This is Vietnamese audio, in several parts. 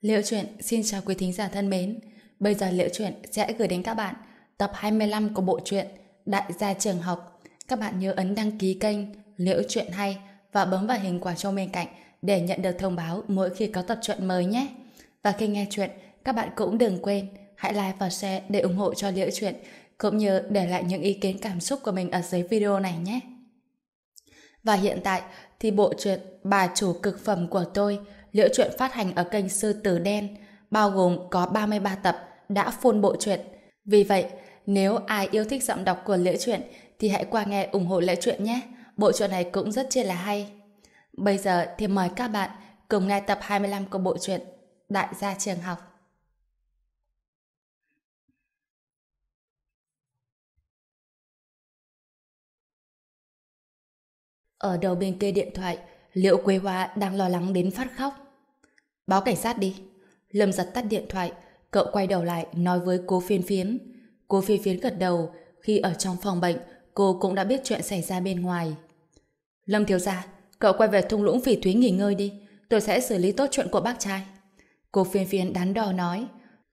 Liệu truyện xin chào quý thính giả thân mến. Bây giờ Liệu truyện sẽ gửi đến các bạn tập 25 của bộ truyện Đại gia trường học. Các bạn nhớ ấn đăng ký kênh Liệu truyện hay và bấm vào hình quả chuông bên cạnh để nhận được thông báo mỗi khi có tập truyện mới nhé. Và khi nghe truyện, các bạn cũng đừng quên hãy like và share để ủng hộ cho Liễu Chuyện cũng như để lại những ý kiến cảm xúc của mình ở dưới video này nhé. Và hiện tại thì bộ truyện Bà chủ cực phẩm của tôi Liễu truyện phát hành ở kênh Sư Tử Đen bao gồm có 33 tập đã full bộ truyện. Vì vậy, nếu ai yêu thích giọng đọc của Liễu truyện thì hãy qua nghe ủng hộ Liễu truyện nhé. Bộ truyện này cũng rất chia là hay. Bây giờ thì mời các bạn cùng nghe tập 25 của bộ truyện Đại gia trường học. Ở đầu bên kia điện thoại, Liễu Quế Hoa đang lo lắng đến phát khóc. Báo cảnh sát đi. Lâm giật tắt điện thoại, cậu quay đầu lại nói với cô phiên phiến. Cô phiên phiến gật đầu, khi ở trong phòng bệnh, cô cũng đã biết chuyện xảy ra bên ngoài. Lâm thiếu gia, cậu quay về thung lũng phỉ thúy nghỉ ngơi đi, tôi sẽ xử lý tốt chuyện của bác trai. Cô phiên phiến đắn đo nói,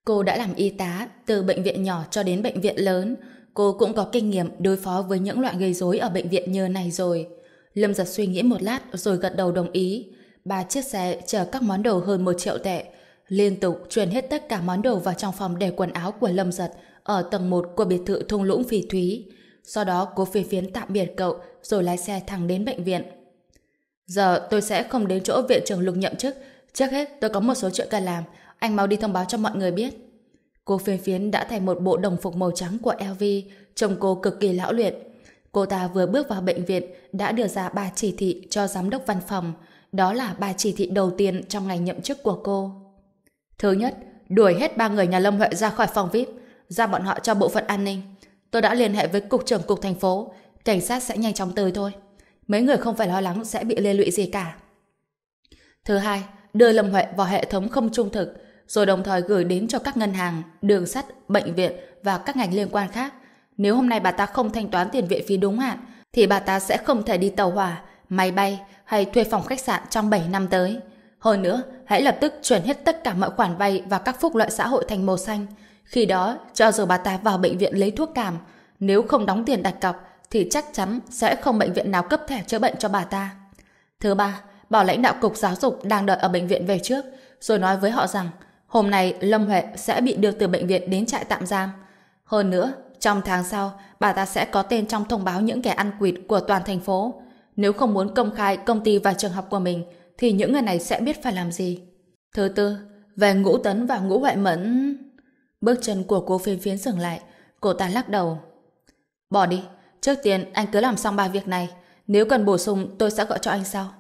cô đã làm y tá từ bệnh viện nhỏ cho đến bệnh viện lớn, cô cũng có kinh nghiệm đối phó với những loại gây rối ở bệnh viện như này rồi. Lâm giật suy nghĩ một lát rồi gật đầu đồng ý. Ba chiếc xe chở các món đồ hơn một triệu tệ. Liên tục chuyển hết tất cả món đồ vào trong phòng để quần áo của Lâm giật ở tầng 1 của biệt thự thung lũng phỉ thúy. Sau đó cô phi phiến tạm biệt cậu rồi lái xe thẳng đến bệnh viện. Giờ tôi sẽ không đến chỗ viện trưởng lục nhậm chức. Trước hết tôi có một số chuyện cần làm. Anh mau đi thông báo cho mọi người biết. Cô phiên phiến đã thay một bộ đồng phục màu trắng của LV, trông cô cực kỳ lão luyện. Cô ta vừa bước vào bệnh viện đã đưa ra ba chỉ thị cho giám đốc văn phòng. Đó là ba chỉ thị đầu tiên trong ngày nhậm chức của cô. Thứ nhất, đuổi hết ba người nhà Lâm Huệ ra khỏi phòng VIP, ra bọn họ cho bộ phận an ninh. Tôi đã liên hệ với cục trưởng cục thành phố, cảnh sát sẽ nhanh chóng tới thôi. Mấy người không phải lo lắng sẽ bị liên lụy gì cả. Thứ hai, đưa Lâm Huệ vào hệ thống không trung thực, rồi đồng thời gửi đến cho các ngân hàng, đường sắt, bệnh viện và các ngành liên quan khác nếu hôm nay bà ta không thanh toán tiền viện phí đúng hạn, thì bà ta sẽ không thể đi tàu hỏa, máy bay hay thuê phòng khách sạn trong 7 năm tới. Hơn nữa, hãy lập tức chuyển hết tất cả mọi khoản vay và các phúc lợi xã hội thành màu xanh. Khi đó, cho dù bà ta vào bệnh viện lấy thuốc cảm, nếu không đóng tiền đặt cọc, thì chắc chắn sẽ không bệnh viện nào cấp thẻ chữa bệnh cho bà ta. Thứ ba, bảo lãnh đạo cục giáo dục đang đợi ở bệnh viện về trước, rồi nói với họ rằng hôm nay Lâm Huệ sẽ bị đưa từ bệnh viện đến trại tạm giam. Hơn nữa, trong tháng sau, bà ta sẽ có tên trong thông báo những kẻ ăn quỵt của toàn thành phố. Nếu không muốn công khai công ty và trường học của mình, thì những người này sẽ biết phải làm gì. Thứ tư, về ngũ tấn và ngũ huệ mẫn... Bước chân của cô phiên phiến dừng lại, cô ta lắc đầu. Bỏ đi, trước tiên anh cứ làm xong ba việc này, nếu cần bổ sung tôi sẽ gọi cho anh sau.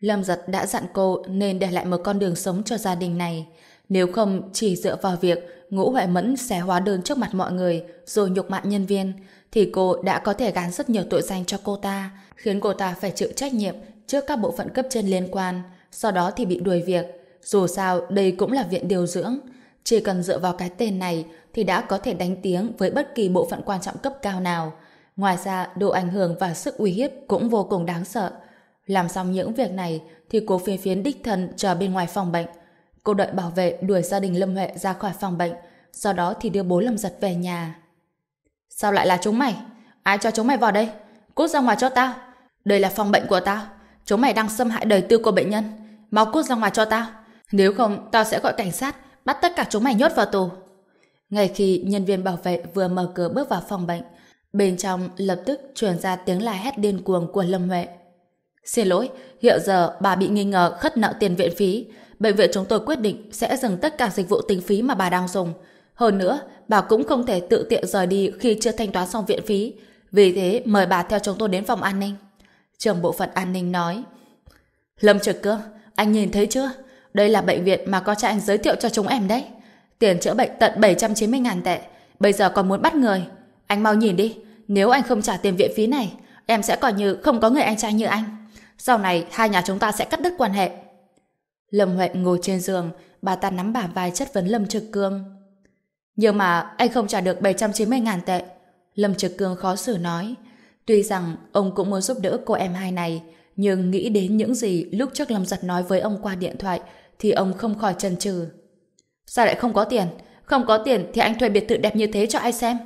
Lâm giật đã dặn cô nên để lại một con đường sống cho gia đình này. Nếu không chỉ dựa vào việc ngũ huệ mẫn xé hóa đơn trước mặt mọi người rồi nhục mạ nhân viên thì cô đã có thể gán rất nhiều tội danh cho cô ta khiến cô ta phải chịu trách nhiệm trước các bộ phận cấp trên liên quan sau đó thì bị đuổi việc dù sao đây cũng là viện điều dưỡng chỉ cần dựa vào cái tên này thì đã có thể đánh tiếng với bất kỳ bộ phận quan trọng cấp cao nào ngoài ra độ ảnh hưởng và sức uy hiếp cũng vô cùng đáng sợ làm xong những việc này thì cô phiên phiến đích thân chờ bên ngoài phòng bệnh Cô đợi bảo vệ đuổi gia đình Lâm Huệ ra khỏi phòng bệnh, sau đó thì đưa bố Lâm Giật về nhà. Sao lại là chúng mày? Ai cho chúng mày vào đây? Cút ra ngoài cho tao. Đây là phòng bệnh của tao. Chúng mày đang xâm hại đời tư của bệnh nhân. Mau cút ra ngoài cho tao. Nếu không, tao sẽ gọi cảnh sát, bắt tất cả chúng mày nhốt vào tù. Ngay khi nhân viên bảo vệ vừa mở cửa bước vào phòng bệnh, bên trong lập tức truyền ra tiếng la hét điên cuồng của Lâm Huệ. Xin lỗi, hiện giờ bà bị nghi ngờ khất nợ tiền viện phí bệnh viện chúng tôi quyết định sẽ dừng tất cả dịch vụ tính phí mà bà đang dùng. Hơn nữa, bà cũng không thể tự tiện rời đi khi chưa thanh toán xong viện phí. Vì thế, mời bà theo chúng tôi đến phòng an ninh. Trưởng bộ phận an ninh nói. Lâm Trực Cương, anh nhìn thấy chưa? Đây là bệnh viện mà có cha anh giới thiệu cho chúng em đấy. Tiền chữa bệnh tận 790.000 tệ. Bây giờ còn muốn bắt người. Anh mau nhìn đi. Nếu anh không trả tiền viện phí này, em sẽ coi như không có người anh trai như anh. Sau này, hai nhà chúng ta sẽ cắt đứt quan hệ. Lâm Huệ ngồi trên giường, bà ta nắm bả vai chất vấn Lâm Trực Cương. Nhưng mà anh không trả được 790 ngàn tệ. Lâm Trực Cương khó xử nói. Tuy rằng ông cũng muốn giúp đỡ cô em hai này, nhưng nghĩ đến những gì lúc trước Lâm Giật nói với ông qua điện thoại, thì ông không khỏi chần chừ. Sao lại không có tiền? Không có tiền thì anh thuê biệt thự đẹp như thế cho ai xem.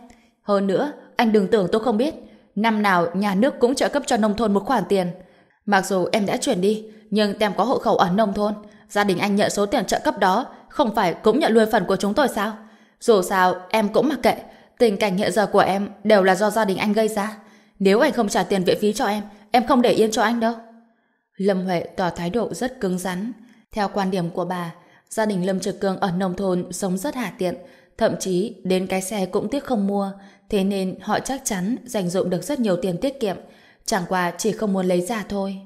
Hơn nữa, anh đừng tưởng tôi không biết. Năm nào nhà nước cũng trợ cấp cho nông thôn một khoản tiền. Mặc dù em đã chuyển đi, nhưng tem có hộ khẩu ở nông thôn. Gia đình anh nhận số tiền trợ cấp đó, không phải cũng nhận luôn phần của chúng tôi sao? Dù sao, em cũng mặc kệ. Tình cảnh hiện giờ của em đều là do gia đình anh gây ra. Nếu anh không trả tiền viện phí cho em, em không để yên cho anh đâu. Lâm Huệ tỏ thái độ rất cứng rắn. Theo quan điểm của bà, gia đình Lâm Trực Cương ở nông thôn sống rất hạ tiện, thậm chí đến cái xe cũng tiếc không mua, thế nên họ chắc chắn dành dụng được rất nhiều tiền tiết kiệm, chẳng qua chỉ không muốn lấy ra thôi.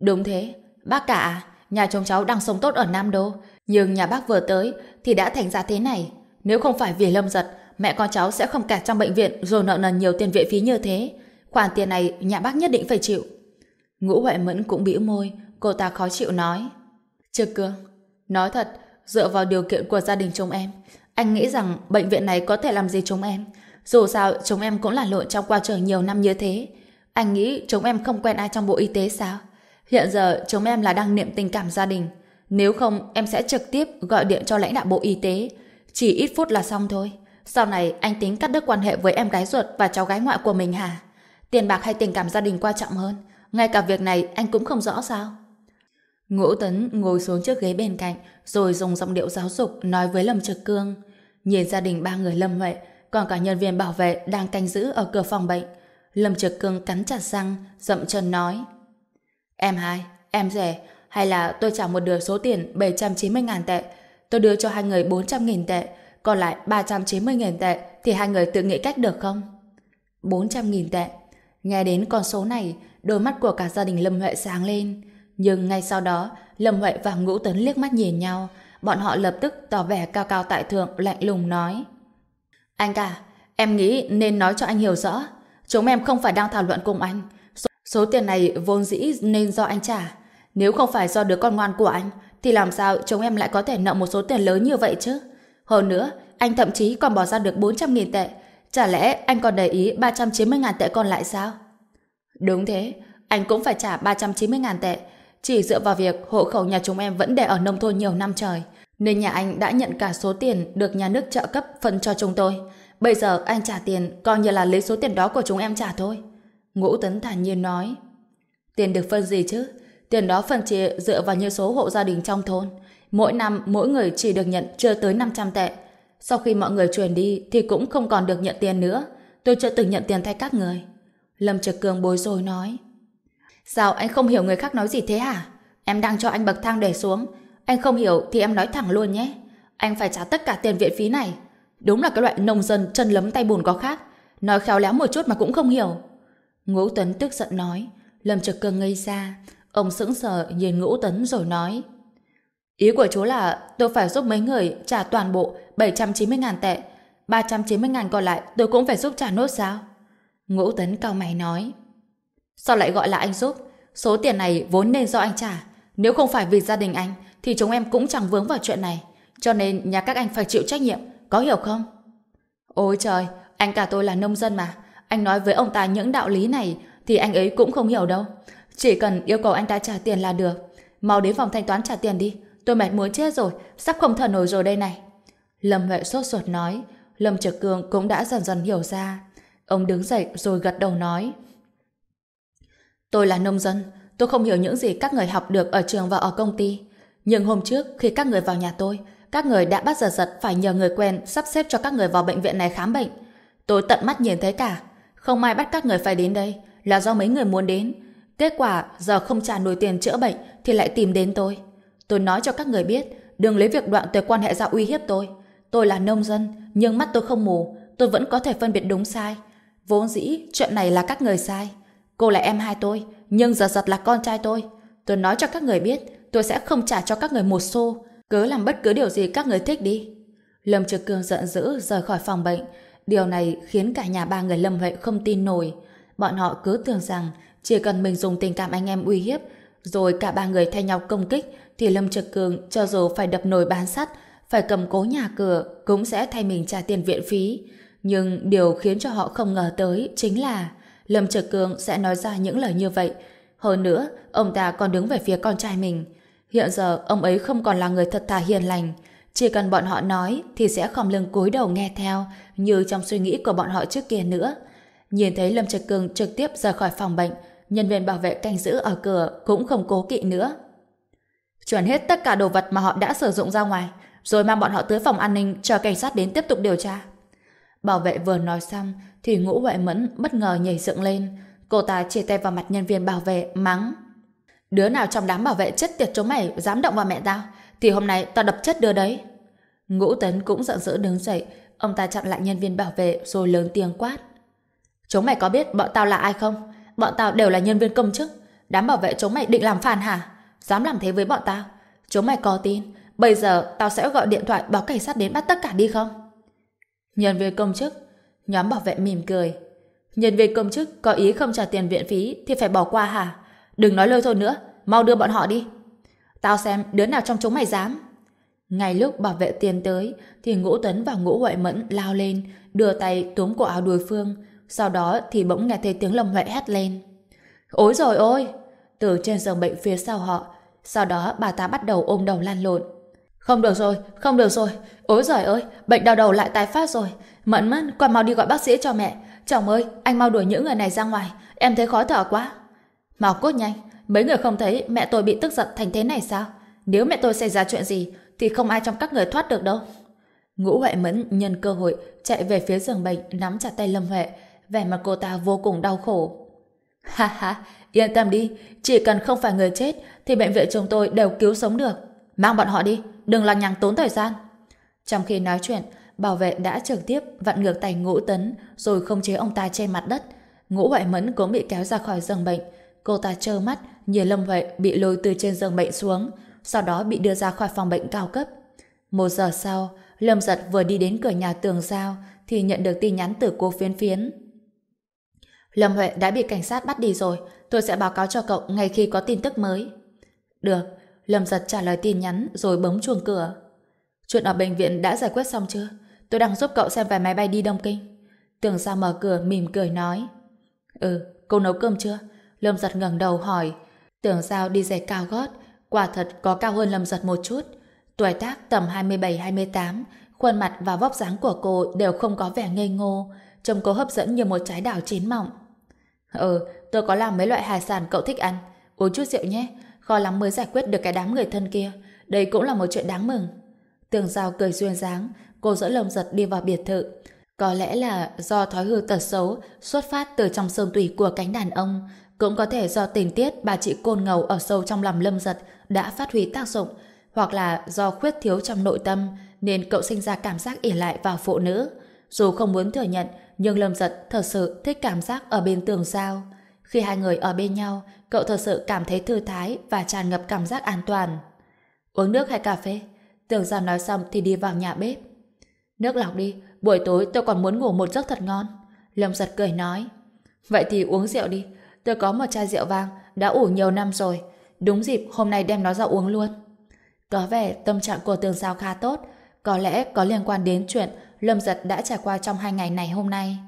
Đúng thế, bác cả, nhà chồng cháu đang sống tốt ở Nam Đô, nhưng nhà bác vừa tới thì đã thành ra thế này. Nếu không phải vì lâm giật, mẹ con cháu sẽ không cả trong bệnh viện rồi nợ nần nhiều tiền viện phí như thế. Khoản tiền này nhà bác nhất định phải chịu. Ngũ Huệ Mẫn cũng bĩu môi, cô ta khó chịu nói. Trực cương, nói thật, dựa vào điều kiện của gia đình chúng em, anh nghĩ rằng bệnh viện này có thể làm gì chúng em. Dù sao, chúng em cũng là lộn trong qua trời nhiều năm như thế. Anh nghĩ chúng em không quen ai trong bộ y tế sao? Hiện giờ chúng em là đang niệm tình cảm gia đình. Nếu không, em sẽ trực tiếp gọi điện cho lãnh đạo bộ y tế. Chỉ ít phút là xong thôi. Sau này anh tính cắt đứt quan hệ với em gái ruột và cháu gái ngoại của mình hả? Tiền bạc hay tình cảm gia đình quan trọng hơn? Ngay cả việc này anh cũng không rõ sao? Ngũ Tấn ngồi xuống chiếc ghế bên cạnh rồi dùng giọng điệu giáo dục nói với Lâm Trực Cương. Nhìn gia đình ba người Lâm Huệ còn cả nhân viên bảo vệ đang canh giữ ở cửa phòng bệnh. Lâm Trực Cương cắn chặt răng, dậm chân nói. Em hai, em rẻ, hay là tôi trả một đứa số tiền 790.000 tệ, tôi đưa cho hai người 400.000 tệ, còn lại 390.000 tệ thì hai người tự nghĩ cách được không? 400.000 tệ. Nghe đến con số này, đôi mắt của cả gia đình Lâm Huệ sáng lên. Nhưng ngay sau đó, Lâm Huệ và Ngũ Tấn liếc mắt nhìn nhau, bọn họ lập tức tỏ vẻ cao cao tại thượng lạnh lùng nói. Anh cả, em nghĩ nên nói cho anh hiểu rõ. Chúng em không phải đang thảo luận cùng anh. Số, số tiền này vốn dĩ nên do anh trả. Nếu không phải do đứa con ngoan của anh, thì làm sao chúng em lại có thể nợ một số tiền lớn như vậy chứ? Hơn nữa, anh thậm chí còn bỏ ra được 400.000 tệ. Chả lẽ anh còn để ý 390.000 tệ còn lại sao? Đúng thế, anh cũng phải trả 390.000 tệ. Chỉ dựa vào việc hộ khẩu nhà chúng em vẫn để ở nông thôn nhiều năm trời, nên nhà anh đã nhận cả số tiền được nhà nước trợ cấp phân cho chúng tôi. Bây giờ anh trả tiền coi như là lấy số tiền đó của chúng em trả thôi. Ngũ Tấn thản nhiên nói. Tiền được phân gì chứ? Tiền đó phân chia dựa vào như số hộ gia đình trong thôn. Mỗi năm mỗi người chỉ được nhận chưa tới 500 tệ. Sau khi mọi người chuyển đi thì cũng không còn được nhận tiền nữa. Tôi chưa từng nhận tiền thay các người. Lâm Trực Cường bối rối nói. Sao anh không hiểu người khác nói gì thế hả? Em đang cho anh bậc thang để xuống. Anh không hiểu thì em nói thẳng luôn nhé. Anh phải trả tất cả tiền viện phí này. Đúng là cái loại nông dân chân lấm tay bùn có khác. Nói khéo léo một chút mà cũng không hiểu. Ngũ Tuấn tức giận nói. Lâm Trực Cường ngây ra. Ông sững sờ nhìn Ngũ Tấn rồi nói. Ý của chú là tôi phải giúp mấy người trả toàn bộ 790.000 tệ. 390.000 còn lại tôi cũng phải giúp trả nốt sao? Ngũ Tấn cao mày nói. Sao lại gọi là anh giúp? Số tiền này vốn nên do anh trả. Nếu không phải vì gia đình anh, thì chúng em cũng chẳng vướng vào chuyện này. Cho nên nhà các anh phải chịu trách nhiệm, có hiểu không? Ôi trời, anh cả tôi là nông dân mà. Anh nói với ông ta những đạo lý này thì anh ấy cũng không hiểu đâu. Chỉ cần yêu cầu anh ta trả tiền là được. Mau đến phòng thanh toán trả tiền đi. Tôi mệt muốn chết rồi, sắp không thở nổi rồi đây này. Lâm Huệ sốt ruột nói. Lâm Trực Cường cũng đã dần dần hiểu ra. Ông đứng dậy rồi gật đầu nói. Tôi là nông dân, tôi không hiểu những gì các người học được ở trường và ở công ty. Nhưng hôm trước, khi các người vào nhà tôi, các người đã bắt giật giật phải nhờ người quen sắp xếp cho các người vào bệnh viện này khám bệnh. Tôi tận mắt nhìn thấy cả. Không ai bắt các người phải đến đây, là do mấy người muốn đến. Kết quả, giờ không trả nổi tiền chữa bệnh thì lại tìm đến tôi. Tôi nói cho các người biết, đừng lấy việc đoạn tuyệt quan hệ ra uy hiếp tôi. Tôi là nông dân, nhưng mắt tôi không mù, tôi vẫn có thể phân biệt đúng sai. Vốn dĩ, chuyện này là các người sai. Cô là em hai tôi, nhưng giờ giật là con trai tôi. Tôi nói cho các người biết, tôi sẽ không trả cho các người một xu. Cứ làm bất cứ điều gì các người thích đi. Lâm Trực Cương giận dữ rời khỏi phòng bệnh. Điều này khiến cả nhà ba người Lâm Huệ không tin nổi. Bọn họ cứ tưởng rằng chỉ cần mình dùng tình cảm anh em uy hiếp, rồi cả ba người thay nhau công kích, thì Lâm Trực Cường cho dù phải đập nồi bán sắt, phải cầm cố nhà cửa, cũng sẽ thay mình trả tiền viện phí. Nhưng điều khiến cho họ không ngờ tới chính là Lâm Trực Cường sẽ nói ra những lời như vậy. Hơn nữa, ông ta còn đứng về phía con trai mình. Hiện giờ ông ấy không còn là người thật thà hiền lành. Chỉ cần bọn họ nói thì sẽ khom lưng cúi đầu nghe theo như trong suy nghĩ của bọn họ trước kia nữa. Nhìn thấy Lâm Trạch Cường trực tiếp rời khỏi phòng bệnh, nhân viên bảo vệ canh giữ ở cửa cũng không cố kỵ nữa. Chuyển hết tất cả đồ vật mà họ đã sử dụng ra ngoài, rồi mang bọn họ tới phòng an ninh chờ cảnh sát đến tiếp tục điều tra. Bảo vệ vừa nói xong thì ngũ huệ mẫn bất ngờ nhảy dựng lên. Cô ta chỉ tay vào mặt nhân viên bảo vệ, mắng. Đứa nào trong đám bảo vệ chết tiệt chúng mày dám động vào mẹ tao, thì hôm nay tao đập chết đứa đấy. Ngũ tấn cũng giận dữ đứng dậy, ông ta chặn lại nhân viên bảo vệ rồi lớn tiếng quát. Chúng mày có biết bọn tao là ai không? Bọn tao đều là nhân viên công chức. Đám bảo vệ chúng mày định làm phản hả? Dám làm thế với bọn tao? Chúng mày có tin? Bây giờ tao sẽ gọi điện thoại báo cảnh sát đến bắt tất cả đi không? Nhân viên công chức. Nhóm bảo vệ mỉm cười. Nhân viên công chức có ý không trả tiền viện phí thì phải bỏ qua hả? Đừng nói lơi thôi nữa. Mau đưa bọn họ đi. Tao xem đứa nào trong chúng mày dám. Ngay lúc bảo vệ tiền tới thì Ngũ Tuấn và Ngũ Huệ Mẫn lao lên, đưa tay túm cổ áo đối phương, sau đó thì bỗng nghe thấy tiếng Lâm Huệ hét lên. Ôi rồi ôi! Từ trên giường bệnh phía sau họ sau đó bà ta bắt đầu ôm đầu lan lộn. Không được rồi, không được rồi. Ôi giời ơi, bệnh đau đầu lại tái phát rồi. Mẫn mẫn, con mau đi gọi bác sĩ cho mẹ. Chồng ơi, anh mau đuổi những người này ra ngoài. Em thấy khó thở quá. Mau cốt nhanh, mấy người không thấy mẹ tôi bị tức giận thành thế này sao? Nếu mẹ tôi xảy ra chuyện gì, thì không ai trong các người thoát được đâu. Ngũ Huệ Mẫn nhân cơ hội chạy về phía giường bệnh nắm chặt tay Lâm Huệ, vẻ mặt cô ta vô cùng đau khổ. Ha ha, yên tâm đi, chỉ cần không phải người chết thì bệnh viện chúng tôi đều cứu sống được. Mang bọn họ đi, đừng lằng nhằng tốn thời gian. Trong khi nói chuyện, bảo vệ đã trực tiếp vặn ngược tay ngũ tấn rồi không chế ông ta trên mặt đất. Ngũ Huệ Mẫn cũng bị kéo ra khỏi giường bệnh. Cô ta trơ mắt nhìn Lâm Huệ bị lôi từ trên giường bệnh xuống, sau đó bị đưa ra khỏi phòng bệnh cao cấp. Một giờ sau, Lâm Giật vừa đi đến cửa nhà tường giao thì nhận được tin nhắn từ cô phiến phiến. Lâm Huệ đã bị cảnh sát bắt đi rồi, tôi sẽ báo cáo cho cậu ngay khi có tin tức mới. Được, Lâm Giật trả lời tin nhắn rồi bấm chuông cửa. Chuyện ở bệnh viện đã giải quyết xong chưa? Tôi đang giúp cậu xem vé máy bay đi Đông Kinh. Tường Giao mở cửa mỉm cười nói. Ừ, cô nấu cơm chưa? Lâm Giật ngẩng đầu hỏi. Tưởng Giao đi giày cao gót, quả thật có cao hơn Lâm Giật một chút. Tuổi tác tầm 27-28, khuôn mặt và vóc dáng của cô đều không có vẻ ngây ngô, trông cô hấp dẫn như một trái đào chín mọng. Ừ, tôi có làm mấy loại hải sản cậu thích ăn. Uống chút rượu nhé, khó lắm mới giải quyết được cái đám người thân kia. Đây cũng là một chuyện đáng mừng. Tường Giao cười duyên dáng, cô dỡ lồng giật đi vào biệt thự. Có lẽ là do thói hư tật xấu xuất phát từ trong xương tủy của cánh đàn ông, cũng có thể do tình tiết bà chị côn ngầu ở sâu trong lòng lâm giật đã phát huy tác dụng, hoặc là do khuyết thiếu trong nội tâm nên cậu sinh ra cảm giác ỉ lại vào phụ nữ. Dù không muốn thừa nhận, nhưng Lâm Giật thật sự thích cảm giác ở bên tường giao. Khi hai người ở bên nhau, cậu thật sự cảm thấy thư thái và tràn ngập cảm giác an toàn. Uống nước hay cà phê? Tường giao nói xong thì đi vào nhà bếp. Nước lọc đi, buổi tối tôi còn muốn ngủ một giấc thật ngon. Lâm Giật cười nói. Vậy thì uống rượu đi, tôi có một chai rượu vang, đã ủ nhiều năm rồi. Đúng dịp hôm nay đem nó ra uống luôn. Có vẻ tâm trạng của tường giao khá tốt, có lẽ có liên quan đến chuyện Lâm Giật đã trải qua trong hai ngày này hôm nay.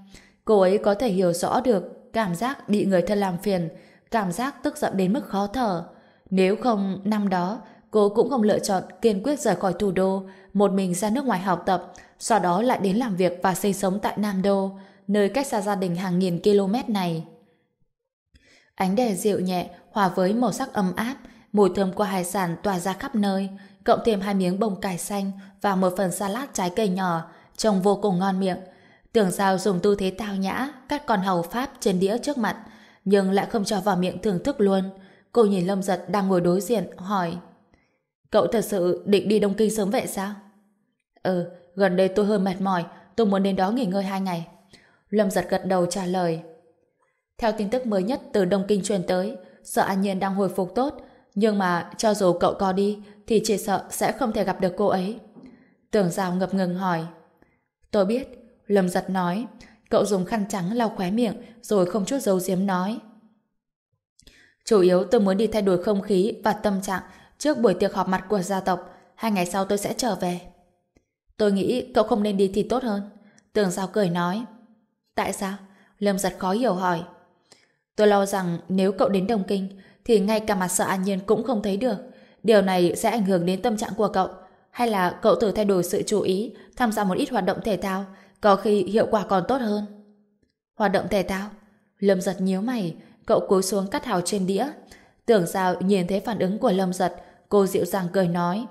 Cô ấy có thể hiểu rõ được cảm giác bị người thân làm phiền, cảm giác tức giận đến mức khó thở. Nếu không, năm đó, cô cũng không lựa chọn kiên quyết rời khỏi thủ đô, một mình ra nước ngoài học tập, sau đó lại đến làm việc và sinh sống tại Nam Đô, nơi cách xa gia đình hàng nghìn km này. Ánh đèn dịu nhẹ, hòa với màu sắc ấm áp, mùi thơm của hải sản tỏa ra khắp nơi, cộng thêm hai miếng bông cải xanh và một phần salad trái cây nhỏ, trông vô cùng ngon miệng. Tưởng sao dùng tư thế tao nhã, cắt con hầu Pháp trên đĩa trước mặt, nhưng lại không cho vào miệng thưởng thức luôn. Cô nhìn Lâm Giật đang ngồi đối diện, hỏi Cậu thật sự định đi Đông Kinh sớm vậy sao? Ừ, gần đây tôi hơi mệt mỏi, tôi muốn đến đó nghỉ ngơi hai ngày. Lâm Giật gật đầu trả lời. Theo tin tức mới nhất từ Đông Kinh truyền tới, sợ An Nhiên đang hồi phục tốt, nhưng mà cho dù cậu có đi, thì chỉ sợ sẽ không thể gặp được cô ấy. Tưởng Giao ngập ngừng hỏi. Tôi biết, Lâm giật nói. Cậu dùng khăn trắng lau khóe miệng, rồi không chút giấu giếm nói. Chủ yếu tôi muốn đi thay đổi không khí và tâm trạng trước buổi tiệc họp mặt của gia tộc. Hai ngày sau tôi sẽ trở về. Tôi nghĩ cậu không nên đi thì tốt hơn. Tường Giao cười nói. Tại sao? Lâm giật khó hiểu hỏi. Tôi lo rằng nếu cậu đến Đông Kinh thì ngay cả mặt sợ an nhiên cũng không thấy được. Điều này sẽ ảnh hưởng đến tâm trạng của cậu. Hay là cậu thử thay đổi sự chú ý, tham gia một ít hoạt động thể thao, có khi hiệu quả còn tốt hơn. Hoạt động thể thao? Lâm giật nhíu mày, cậu cúi xuống cắt hào trên đĩa. Tưởng sao nhìn thấy phản ứng của Lâm giật, cô dịu dàng cười nói.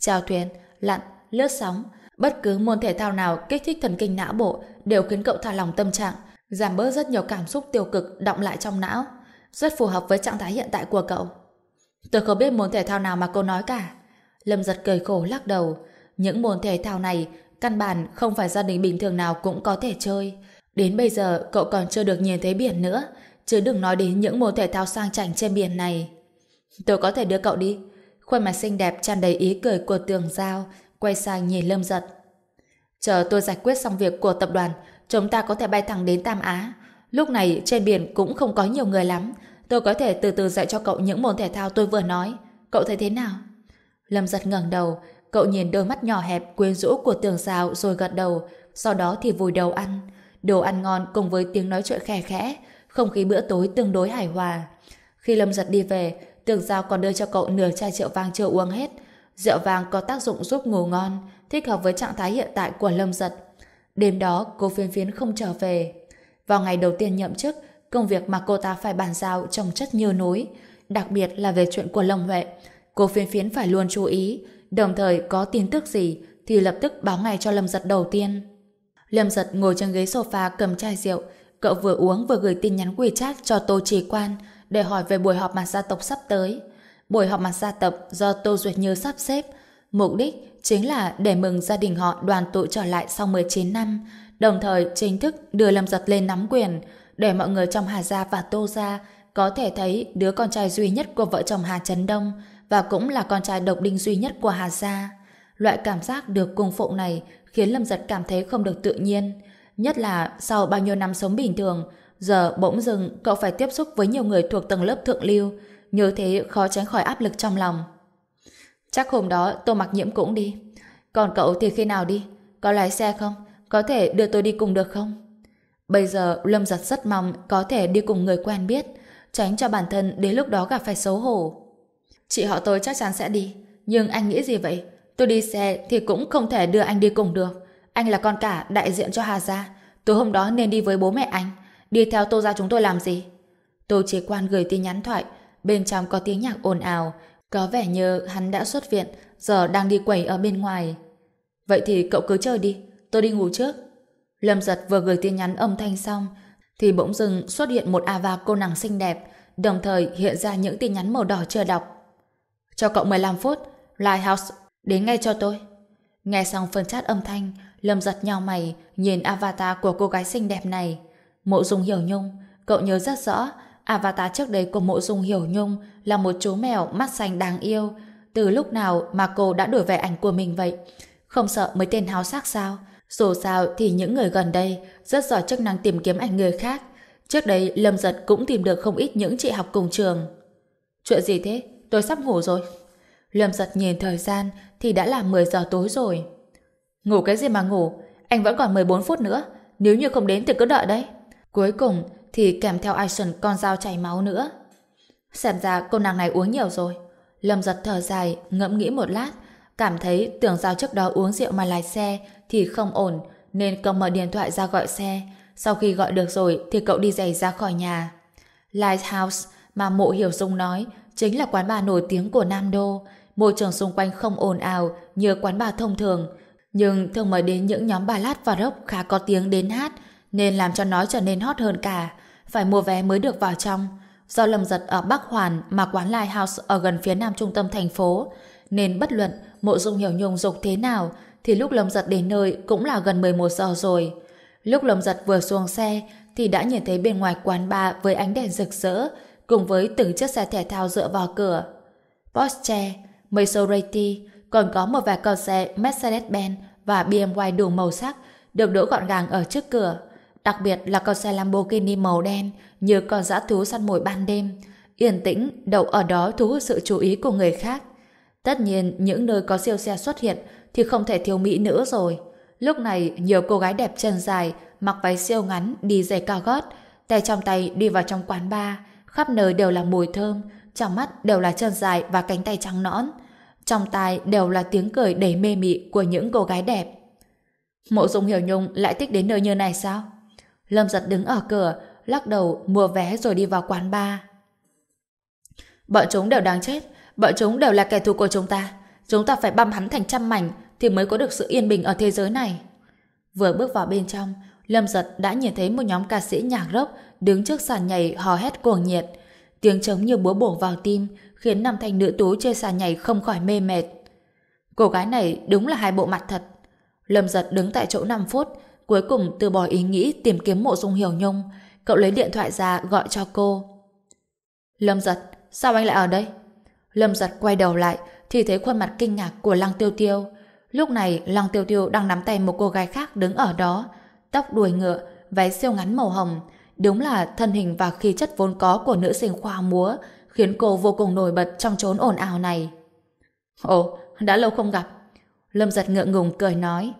Chào thuyền, lặn, lướt sóng, bất cứ môn thể thao nào kích thích thần kinh não bộ đều khiến cậu thả lòng tâm trạng, giảm bớt rất nhiều cảm xúc tiêu cực động lại trong não. Rất phù hợp với trạng thái hiện tại của cậu. Tôi không biết môn thể thao nào mà cô nói cả. Lâm giật cười khổ lắc đầu. Những môn thể thao này căn bản không phải gia đình bình thường nào cũng có thể chơi. Đến bây giờ cậu còn chưa được nhìn thấy biển nữa, chứ đừng nói đến những môn thể thao sang chảnh trên biển này. Tôi có thể đưa cậu đi. Khuôn mặt xinh đẹp tràn đầy ý cười của tường giao, quay sang nhìn Lâm giật. Chờ tôi giải quyết xong việc của tập đoàn, chúng ta có thể bay thẳng đến Tam Á. Lúc này trên biển cũng không có nhiều người lắm, tôi có thể từ từ dạy cho cậu những môn thể thao tôi vừa nói. Cậu thấy thế nào? Lâm giật ngẩng đầu, cậu nhìn đôi mắt nhỏ hẹp quyến rũ của tường rào rồi gật đầu, sau đó thì vùi đầu ăn. Đồ ăn ngon cùng với tiếng nói chuyện khẽ khẽ, không khí bữa tối tương đối hài hòa. Khi Lâm giật đi về, tường rào còn đưa cho cậu nửa chai rượu vang chưa uống hết. Rượu vang có tác dụng giúp ngủ ngon, thích hợp với trạng thái hiện tại của Lâm giật. Đêm đó, cô phiên phiến không trở về. Vào ngày đầu tiên nhậm chức, công việc mà cô ta phải bàn giao trồng chất như núi, đặc biệt là về chuyện của Lâm Huệ. Cô phiên phiến phải luôn chú ý, đồng thời có tin tức gì thì lập tức báo ngay cho Lâm Giật đầu tiên. Lâm Giật ngồi trên ghế sofa cầm chai rượu, cậu vừa uống vừa gửi tin nhắn WeChat cho Tô Trì Quan để hỏi về buổi họp mặt gia tộc sắp tới. Buổi họp mặt gia tộc do Tô Duyệt Như sắp xếp, mục đích chính là để mừng gia đình họ đoàn tụ trở lại sau 19 năm, đồng thời chính thức đưa Lâm Giật lên nắm quyền, để mọi người trong Hà Gia và Tô Gia có thể thấy đứa con trai duy nhất của vợ chồng Hà Trấn Đông và cũng là con trai độc đinh duy nhất của Hà Gia. Loại cảm giác được cung phụng này khiến Lâm Giật cảm thấy không được tự nhiên. Nhất là sau bao nhiêu năm sống bình thường, giờ bỗng dưng cậu phải tiếp xúc với nhiều người thuộc tầng lớp thượng lưu, như thế khó tránh khỏi áp lực trong lòng. Chắc hôm đó tô mặc nhiễm cũng đi. Còn cậu thì khi nào đi? Có lái xe không? Có thể đưa tôi đi cùng được không? Bây giờ Lâm Giật rất mong có thể đi cùng người quen biết, tránh cho bản thân đến lúc đó gặp phải xấu hổ. Chị họ tôi chắc chắn sẽ đi, nhưng anh nghĩ gì vậy? Tôi đi xe thì cũng không thể đưa anh đi cùng được. Anh là con cả đại diện cho Hà Gia. Tối hôm đó nên đi với bố mẹ anh. Đi theo tô ra chúng tôi làm gì? Tô chế quan gửi tin nhắn thoại. Bên trong có tiếng nhạc ồn ào. Có vẻ như hắn đã xuất viện, giờ đang đi quẩy ở bên ngoài. Vậy thì cậu cứ chơi đi, tôi đi ngủ trước. Lâm giật vừa gửi tin nhắn âm thanh xong, thì bỗng dưng xuất hiện một ava cô nàng xinh đẹp, đồng thời hiện ra những tin nhắn màu đỏ chưa đọc. Cho cậu 15 phút, Lighthouse, đến ngay cho tôi. Nghe xong phần chat âm thanh, Lâm giật nhau mày, nhìn avatar của cô gái xinh đẹp này. Mộ Dung Hiểu Nhung, cậu nhớ rất rõ, avatar trước đây của Mộ Dung Hiểu Nhung là một chú mèo mắt xanh đáng yêu. Từ lúc nào mà cô đã đổi về ảnh của mình vậy? Không sợ mấy tên háo sắc sao? Dù sao thì những người gần đây rất giỏi chức năng tìm kiếm ảnh người khác. Trước đây Lâm Giật cũng tìm được không ít những chị học cùng trường. Chuyện gì thế? Tôi sắp ngủ rồi. Lâm Giật nhìn thời gian thì đã là 10 giờ tối rồi. Ngủ cái gì mà ngủ? Anh vẫn còn 14 phút nữa. Nếu như không đến thì cứ đợi đấy. Cuối cùng thì kèm theo action con dao chảy máu nữa. Xem ra cô nàng này uống nhiều rồi. Lâm giật thở dài, ngẫm nghĩ một lát, cảm thấy tưởng giao trước đó uống rượu mà lái xe thì không ổn, nên cậu mở điện thoại ra gọi xe. Sau khi gọi được rồi thì cậu đi giày ra khỏi nhà. Lighthouse mà mộ hiểu dung nói chính là quán bar nổi tiếng của Nam Đô. Môi trường xung quanh không ồn ào như quán bar thông thường, nhưng thường mời đến những nhóm ballad và rock khá có tiếng đến hát, nên làm cho nó trở nên hot hơn cả. Phải mua vé mới được vào trong. Do lầm giật ở Bắc Hoàn mà quán Lighthouse ở gần phía nam trung tâm thành phố, nên bất luận mộ dung hiểu nhung dục thế nào thì lúc lầm giật đến nơi cũng là gần 11 giờ rồi. Lúc lầm giật vừa xuống xe thì đã nhìn thấy bên ngoài quán bar với ánh đèn rực rỡ cùng với từng chiếc xe thể thao dựa vào cửa. Porsche, Maserati, còn có một vài con xe Mercedes-Benz và BMW đủ màu sắc được đỗ gọn gàng ở trước cửa. Đặc biệt là con xe Lamborghini màu đen như con dã thú săn mồi ban đêm. Yên tĩnh, đậu ở đó thu hút sự chú ý của người khác. Tất nhiên, những nơi có siêu xe xuất hiện thì không thể thiếu mỹ nữ rồi. Lúc này, nhiều cô gái đẹp chân dài, mặc váy siêu ngắn, đi giày cao gót, tay trong tay đi vào trong quán bar. Khắp nơi đều là mùi thơm, trong mắt đều là chân dài và cánh tay trắng nõn. Trong tai đều là tiếng cười đầy mê mị của những cô gái đẹp. Mộ Dung Hiểu Nhung lại thích đến nơi như này sao? Lâm giật đứng ở cửa, lắc đầu mua vé rồi đi vào quán bar. Bọn chúng đều đáng chết, bọn chúng đều là kẻ thù của chúng ta. Chúng ta phải băm hắn thành trăm mảnh thì mới có được sự yên bình ở thế giới này. Vừa bước vào bên trong, Lâm Giật đã nhìn thấy một nhóm ca sĩ nhạc rock đứng trước sàn nhảy hò hét cuồng nhiệt. Tiếng trống như búa bổ vào tim, khiến nam thanh nữ tú chơi sàn nhảy không khỏi mê mệt. Cô gái này đúng là hai bộ mặt thật. Lâm Giật đứng tại chỗ 5 phút, cuối cùng từ bỏ ý nghĩ tìm kiếm mộ dung hiểu nhung. Cậu lấy điện thoại ra gọi cho cô. Lâm Giật, sao anh lại ở đây? Lâm Giật quay đầu lại, thì thấy khuôn mặt kinh ngạc của Lăng Tiêu Tiêu. Lúc này, Lăng Tiêu Tiêu đang nắm tay một cô gái khác đứng ở đó, tóc đuôi ngựa, váy siêu ngắn màu hồng. Đúng là thân hình và khí chất vốn có của nữ sinh khoa múa, khiến cô vô cùng nổi bật trong chốn ồn ào này. Ồ, đã lâu không gặp. Lâm giật ngượng ngùng cười nói.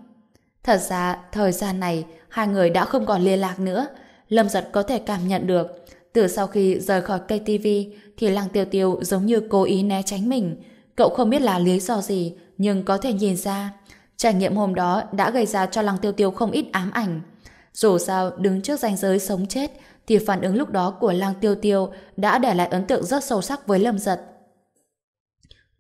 Thật ra, thời gian này, hai người đã không còn liên lạc nữa. Lâm giật có thể cảm nhận được. Từ sau khi rời khỏi cây tivi thì Lăng Tiêu Tiêu giống như cố ý né tránh mình. Cậu không biết là lý do gì, nhưng có thể nhìn ra. Trải nghiệm hôm đó đã gây ra cho Lăng Tiêu Tiêu không ít ám ảnh. Dù sao, đứng trước ranh giới sống chết, thì phản ứng lúc đó của Lăng Tiêu Tiêu đã để lại ấn tượng rất sâu sắc với Lâm Giật.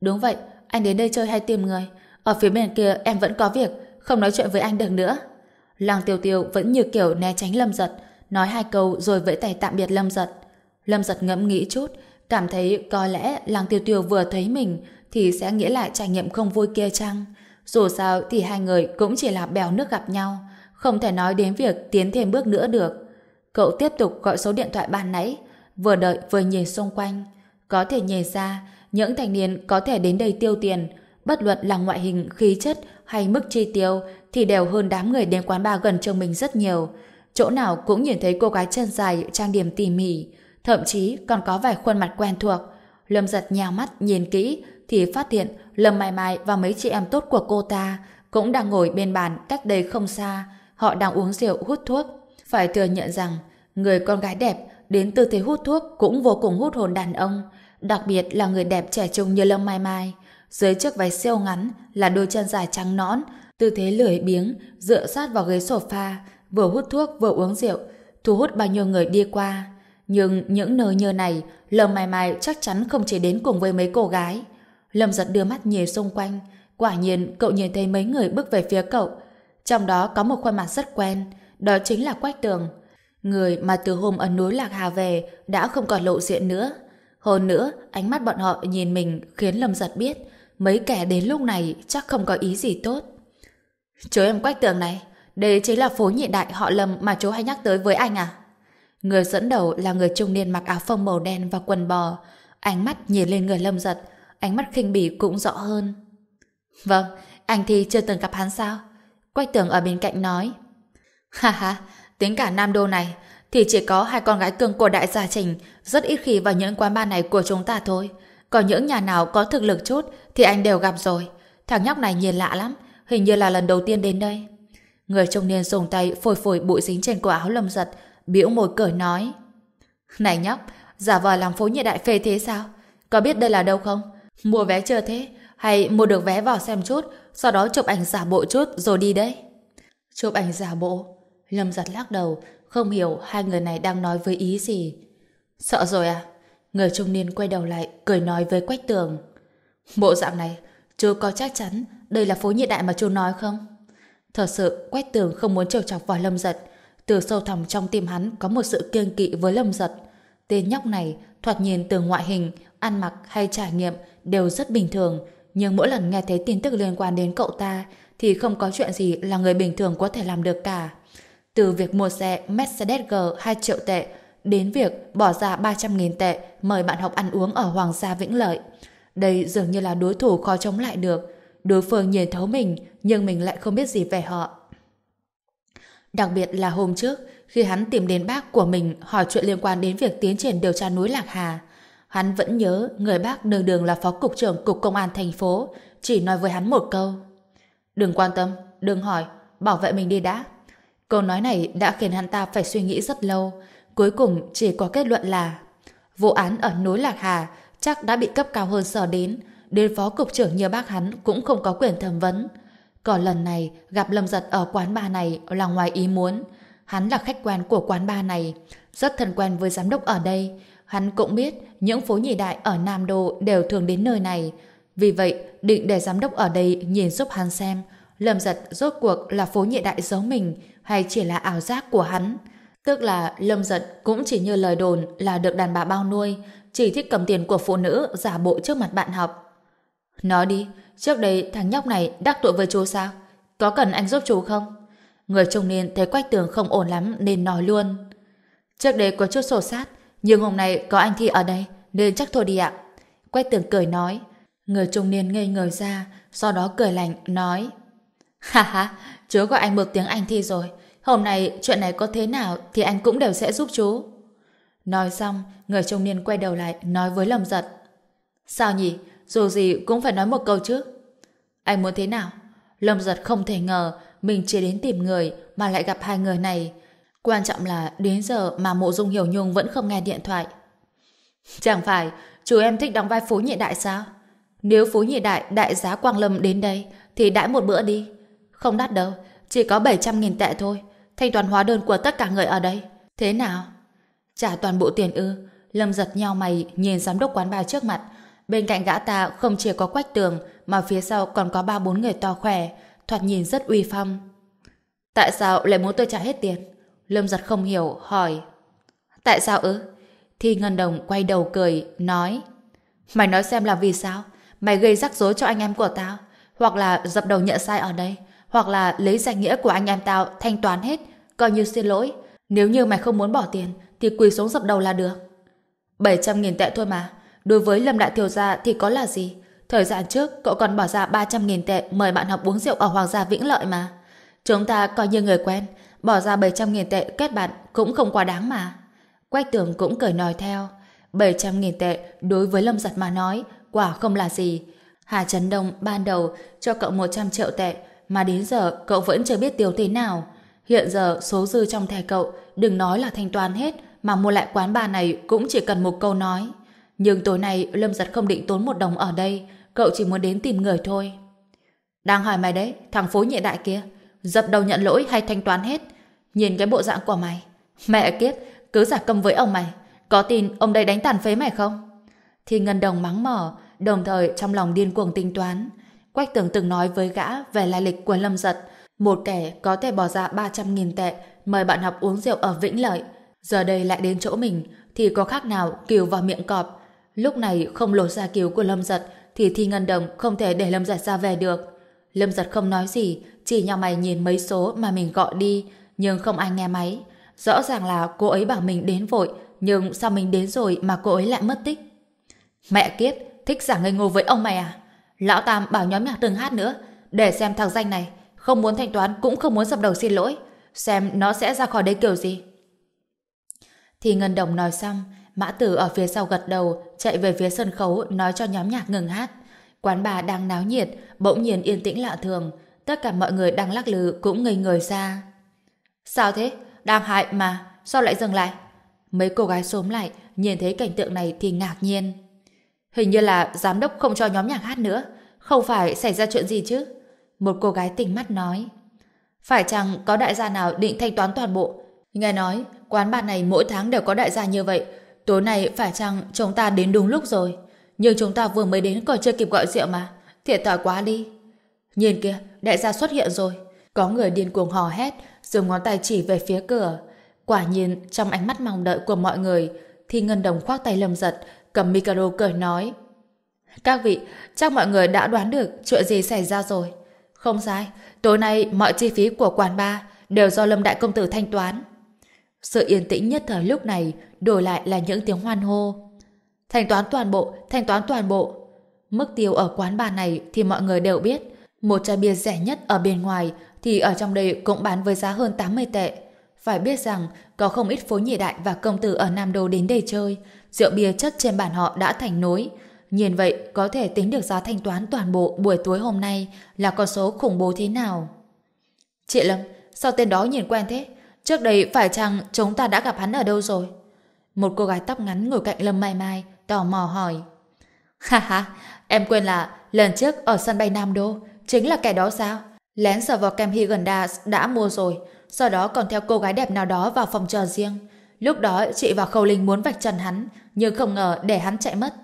Đúng vậy, anh đến đây chơi hay tìm người? Ở phía bên kia em vẫn có việc, không nói chuyện với anh được nữa. Lăng Tiêu Tiêu vẫn như kiểu né tránh Lâm Giật, nói hai câu rồi vẫy tay tạm biệt Lâm Giật. Lâm Giật ngẫm nghĩ chút, cảm thấy có lẽ Lăng Tiêu Tiêu vừa thấy mình thì sẽ nghĩ lại trải nghiệm không vui kia chăng? Dù sao thì hai người cũng chỉ là bèo nước gặp nhau, không thể nói đến việc tiến thêm bước nữa được. Cậu tiếp tục gọi số điện thoại ban nãy, vừa đợi vừa nhìn xung quanh. Có thể nhìn ra, những thanh niên có thể đến đây tiêu tiền, bất luận là ngoại hình, khí chất hay mức chi tiêu thì đều hơn đám người đến quán bar gần trường mình rất nhiều. Chỗ nào cũng nhìn thấy cô gái chân dài trang điểm tỉ mỉ, thậm chí còn có vài khuôn mặt quen thuộc. Lâm giật nhào mắt nhìn kỹ thì phát hiện Lâm Mai Mai và mấy chị em tốt của cô ta cũng đang ngồi bên bàn cách đây không xa. Họ đang uống rượu hút thuốc. Phải thừa nhận rằng người con gái đẹp đến tư thế hút thuốc cũng vô cùng hút hồn đàn ông. Đặc biệt là người đẹp trẻ trung như Lâm Mai Mai. Dưới chiếc váy siêu ngắn là đôi chân dài trắng nõn, tư thế lười biếng, dựa sát vào ghế sofa, vừa hút thuốc vừa uống rượu, thu hút bao nhiêu người đi qua. Nhưng những nơi như này, Lâm Mai Mai chắc chắn không chỉ đến cùng với mấy cô gái. Lâm giật đưa mắt nhìn xung quanh. Quả nhiên cậu nhìn thấy mấy người bước về phía cậu. Trong đó có một khuôn mặt rất quen. Đó chính là Quách Tường. Người mà từ hôm ở núi Lạc Hà về đã không còn lộ diện nữa. Hơn nữa, ánh mắt bọn họ nhìn mình khiến Lâm giật biết mấy kẻ đến lúc này chắc không có ý gì tốt. Chú em Quách Tường này, đây chính là phố nhị đại họ Lâm mà chú hay nhắc tới với anh à? Người dẫn đầu là người trung niên mặc áo phông màu đen và quần bò. Ánh mắt nhìn lên người Lâm giật, ánh mắt khinh bỉ cũng rõ hơn. Vâng, anh thì chưa từng gặp hắn sao? Quách tường ở bên cạnh nói. Ha ha, tính cả Nam Đô này, thì chỉ có hai con gái cưng của đại gia Trình rất ít khi vào những quán bar này của chúng ta thôi. Còn những nhà nào có thực lực chút thì anh đều gặp rồi. Thằng nhóc này nhìn lạ lắm, hình như là lần đầu tiên đến đây. Người trung niên dùng tay phổi phổi bụi dính trên cổ áo lâm giật, biểu môi cười nói. Này nhóc, giả vờ làm phố nhiệt đại phê thế sao? Có biết đây là đâu không? Mua vé chưa thế? Hay mua được vé vào xem chút, sau đó chụp ảnh giả bộ chút rồi đi đấy? Chụp ảnh giả bộ? Lâm giật lắc đầu, không hiểu hai người này đang nói với ý gì. Sợ rồi à? Người trung niên quay đầu lại, cười nói với Quách Tường. Bộ dạng này, chú có chắc chắn đây là phố nhiệt đại mà chú nói không? Thật sự, Quách Tường không muốn trêu chọc vào Lâm Giật. Từ sâu thẳm trong tim hắn có một sự kiêng kỵ với Lâm Giật. Tên nhóc này, thoạt nhìn từ ngoại hình, ăn mặc hay trải nghiệm đều rất bình thường, nhưng mỗi lần nghe thấy tin tức liên quan đến cậu ta thì không có chuyện gì là người bình thường có thể làm được cả. Từ việc mua xe Mercedes-G 2 triệu tệ đến việc bỏ ra 300.000 tệ mời bạn học ăn uống ở Hoàng gia Vĩnh Lợi. Đây dường như là đối thủ khó chống lại được. Đối phương nhìn thấu mình, nhưng mình lại không biết gì về họ. Đặc biệt là hôm trước, khi hắn tìm đến bác của mình hỏi chuyện liên quan đến việc tiến triển điều tra núi Lạc Hà. Hắn vẫn nhớ người bác đường đường là phó cục trưởng cục công an thành phố, chỉ nói với hắn một câu. Đừng quan tâm, đừng hỏi, bảo vệ mình đi đã. Câu nói này đã khiến hắn ta phải suy nghĩ rất lâu, cuối cùng chỉ có kết luận là vụ án ở núi Lạc Hà chắc đã bị cấp cao hơn sở đến, đến phó cục trưởng như bác hắn cũng không có quyền thẩm vấn. Còn lần này, gặp Lâm Giật ở quán bar này là ngoài ý muốn. Hắn là khách quen của quán bar này, rất thân quen với giám đốc ở đây. Hắn cũng biết những phố nhị đại ở Nam Đô đều thường đến nơi này. Vì vậy, định để giám đốc ở đây nhìn giúp hắn xem Lâm Giật rốt cuộc là phố nhị đại giấu mình hay chỉ là ảo giác của hắn. Tức là Lâm Giật cũng chỉ như lời đồn là được đàn bà bao nuôi, chỉ thích cầm tiền của phụ nữ giả bộ trước mặt bạn học. Nói đi, trước đây thằng nhóc này đắc tội với chú sao? Có cần anh giúp chú không? Người trung niên thấy quách tường không ổn lắm nên nói luôn. Trước đây có chút sổ sát, nhưng hôm nay có anh Thi ở đây, nên chắc thôi đi ạ. Quách tường cười nói. Người trung niên ngây người ra, sau đó cười lạnh, nói. Ha ha, chú gọi anh một tiếng anh Thi rồi. Hôm nay chuyện này có thế nào thì anh cũng đều sẽ giúp chú. Nói xong, người trung niên quay đầu lại nói với Lâm Giật. Sao nhỉ? Dù gì cũng phải nói một câu chứ. Anh muốn thế nào? Lâm Giật không thể ngờ mình chỉ đến tìm người mà lại gặp hai người này. Quan trọng là đến giờ mà mộ dung hiểu nhung vẫn không nghe điện thoại. Chẳng phải chú em thích đóng vai phú nhị đại sao? Nếu phú nhị đại đại giá Quang Lâm đến đây thì đãi một bữa đi. Không đắt đâu, chỉ có 700.000 tệ thôi. Thanh toán hóa đơn của tất cả người ở đây. Thế nào? Trả toàn bộ tiền ư? Lâm giật nhau mày nhìn giám đốc quán bar trước mặt. Bên cạnh gã ta không chỉ có quách tường mà phía sau còn có ba bốn người to khỏe, thoạt nhìn rất uy phong. Tại sao lại muốn tôi trả hết tiền? Lâm giật không hiểu, hỏi. Tại sao ư? Thi Ngân Đồng quay đầu cười, nói. Mày nói xem là vì sao? Mày gây rắc rối cho anh em của tao? Hoặc là dập đầu nhận sai ở đây? Hoặc là lấy danh nghĩa của anh em tao thanh toán hết, coi như xin lỗi. Nếu như mày không muốn bỏ tiền, thì quỳ xuống dập đầu là được. 700.000 tệ thôi mà. Đối với Lâm Đại Thiều Gia thì có là gì? Thời gian trước, cậu còn bỏ ra 300.000 tệ mời bạn học uống rượu ở Hoàng gia Vĩnh Lợi mà. Chúng ta coi như người quen, bỏ ra 700.000 tệ kết bạn cũng không quá đáng mà. Quách tường cũng cười nói theo. 700.000 tệ đối với Lâm Giật mà nói, quả không là gì. Hà Trấn Đông ban đầu cho cậu 100 triệu tệ, mà đến giờ cậu vẫn chưa biết tiêu thế nào. Hiện giờ số dư trong thẻ cậu, đừng nói là thanh toán hết, mà mua lại quán bar này cũng chỉ cần một câu nói. Nhưng tối nay Lâm Giật không định tốn một đồng ở đây, cậu chỉ muốn đến tìm người thôi. Đang hỏi mày đấy, thằng phố nhị đại kia, dập đầu nhận lỗi hay thanh toán hết? Nhìn cái bộ dạng của mày. Mẹ kiếp, cứ giả câm với ông mày. Có tin ông đây đánh tàn phế mày không? Thì Ngân Đồng mắng mỏ, đồng thời trong lòng điên cuồng tính toán. Quách tường từng nói với gã về lai lịch của Lâm Giật. Một kẻ có thể bỏ ra 300.000 tệ mời bạn học uống rượu ở Vĩnh Lợi. Giờ đây lại đến chỗ mình thì có khác nào kiều vào miệng cọp. Lúc này không lột ra kiều của Lâm Giật thì Thi Ngân Đồng không thể để Lâm Giật ra về được. Lâm Giật không nói gì, chỉ nhau mày nhìn mấy số mà mình gọi đi, nhưng không ai nghe máy. Rõ ràng là cô ấy bảo mình đến vội, nhưng sao mình đến rồi mà cô ấy lại mất tích? Mẹ kiếp, thích giả ngây ngô với ông mày à? Lão Tam bảo nhóm nhạc đừng hát nữa, để xem thằng danh này, không muốn thanh toán cũng không muốn dập đầu xin lỗi, xem nó sẽ ra khỏi đây kiểu gì. Thì Ngân Đồng nói xong, Mã Tử ở phía sau gật đầu, chạy về phía sân khấu nói cho nhóm nhạc ngừng hát. Quán bà đang náo nhiệt, bỗng nhiên yên tĩnh lạ thường, tất cả mọi người đang lắc lư cũng ngây người ra. Sao thế? Đang hại mà, sao lại dừng lại? Mấy cô gái xốm lại, nhìn thấy cảnh tượng này thì ngạc nhiên. Hình như là giám đốc không cho nhóm nhạc hát nữa. Không phải xảy ra chuyện gì chứ? Một cô gái tỉnh mắt nói. Phải chăng có đại gia nào định thanh toán toàn bộ? Nghe nói, quán bar này mỗi tháng đều có đại gia như vậy. Tối nay phải chăng chúng ta đến đúng lúc rồi? Nhưng chúng ta vừa mới đến còn chưa kịp gọi rượu mà. Thiệt thòi quá đi. Nhìn kìa, đại gia xuất hiện rồi. Có người điên cuồng hò hét, dùng ngón tay chỉ về phía cửa. Quả nhiên, trong ánh mắt mong đợi của mọi người, thì Ngân Đồng khoác tay lâm giật, cầm micro cười nói. Các vị, chắc mọi người đã đoán được chuyện gì xảy ra rồi. Không sai, tối nay mọi chi phí của quán bar đều do Lâm Đại Công Tử thanh toán. Sự yên tĩnh nhất thời lúc này đổi lại là những tiếng hoan hô. Thanh toán toàn bộ, thanh toán toàn bộ. Mức tiêu ở quán bar này thì mọi người đều biết. Một chai bia rẻ nhất ở bên ngoài thì ở trong đây cũng bán với giá hơn 80 tệ. Phải biết rằng có không ít phố nhị đại và công tử ở Nam Đô đến đây chơi. Rượu bia chất trên bàn họ đã thành nối. Nhìn vậy có thể tính được giá thanh toán toàn bộ buổi tối hôm nay là con số khủng bố thế nào. Chị Lâm, sao tên đó nhìn quen thế? Trước đây phải chăng chúng ta đã gặp hắn ở đâu rồi? Một cô gái tóc ngắn ngồi cạnh Lâm Mai Mai tò mò hỏi. Ha ha, em quên là lần trước ở sân bay Nam Đô, chính là kẻ đó sao? Lén sờ vào kem Higanda đã mua rồi, sau đó còn theo cô gái đẹp nào đó vào phòng chờ riêng. Lúc đó chị và Khâu Linh muốn vạch trần hắn, nhưng không ngờ để hắn chạy mất.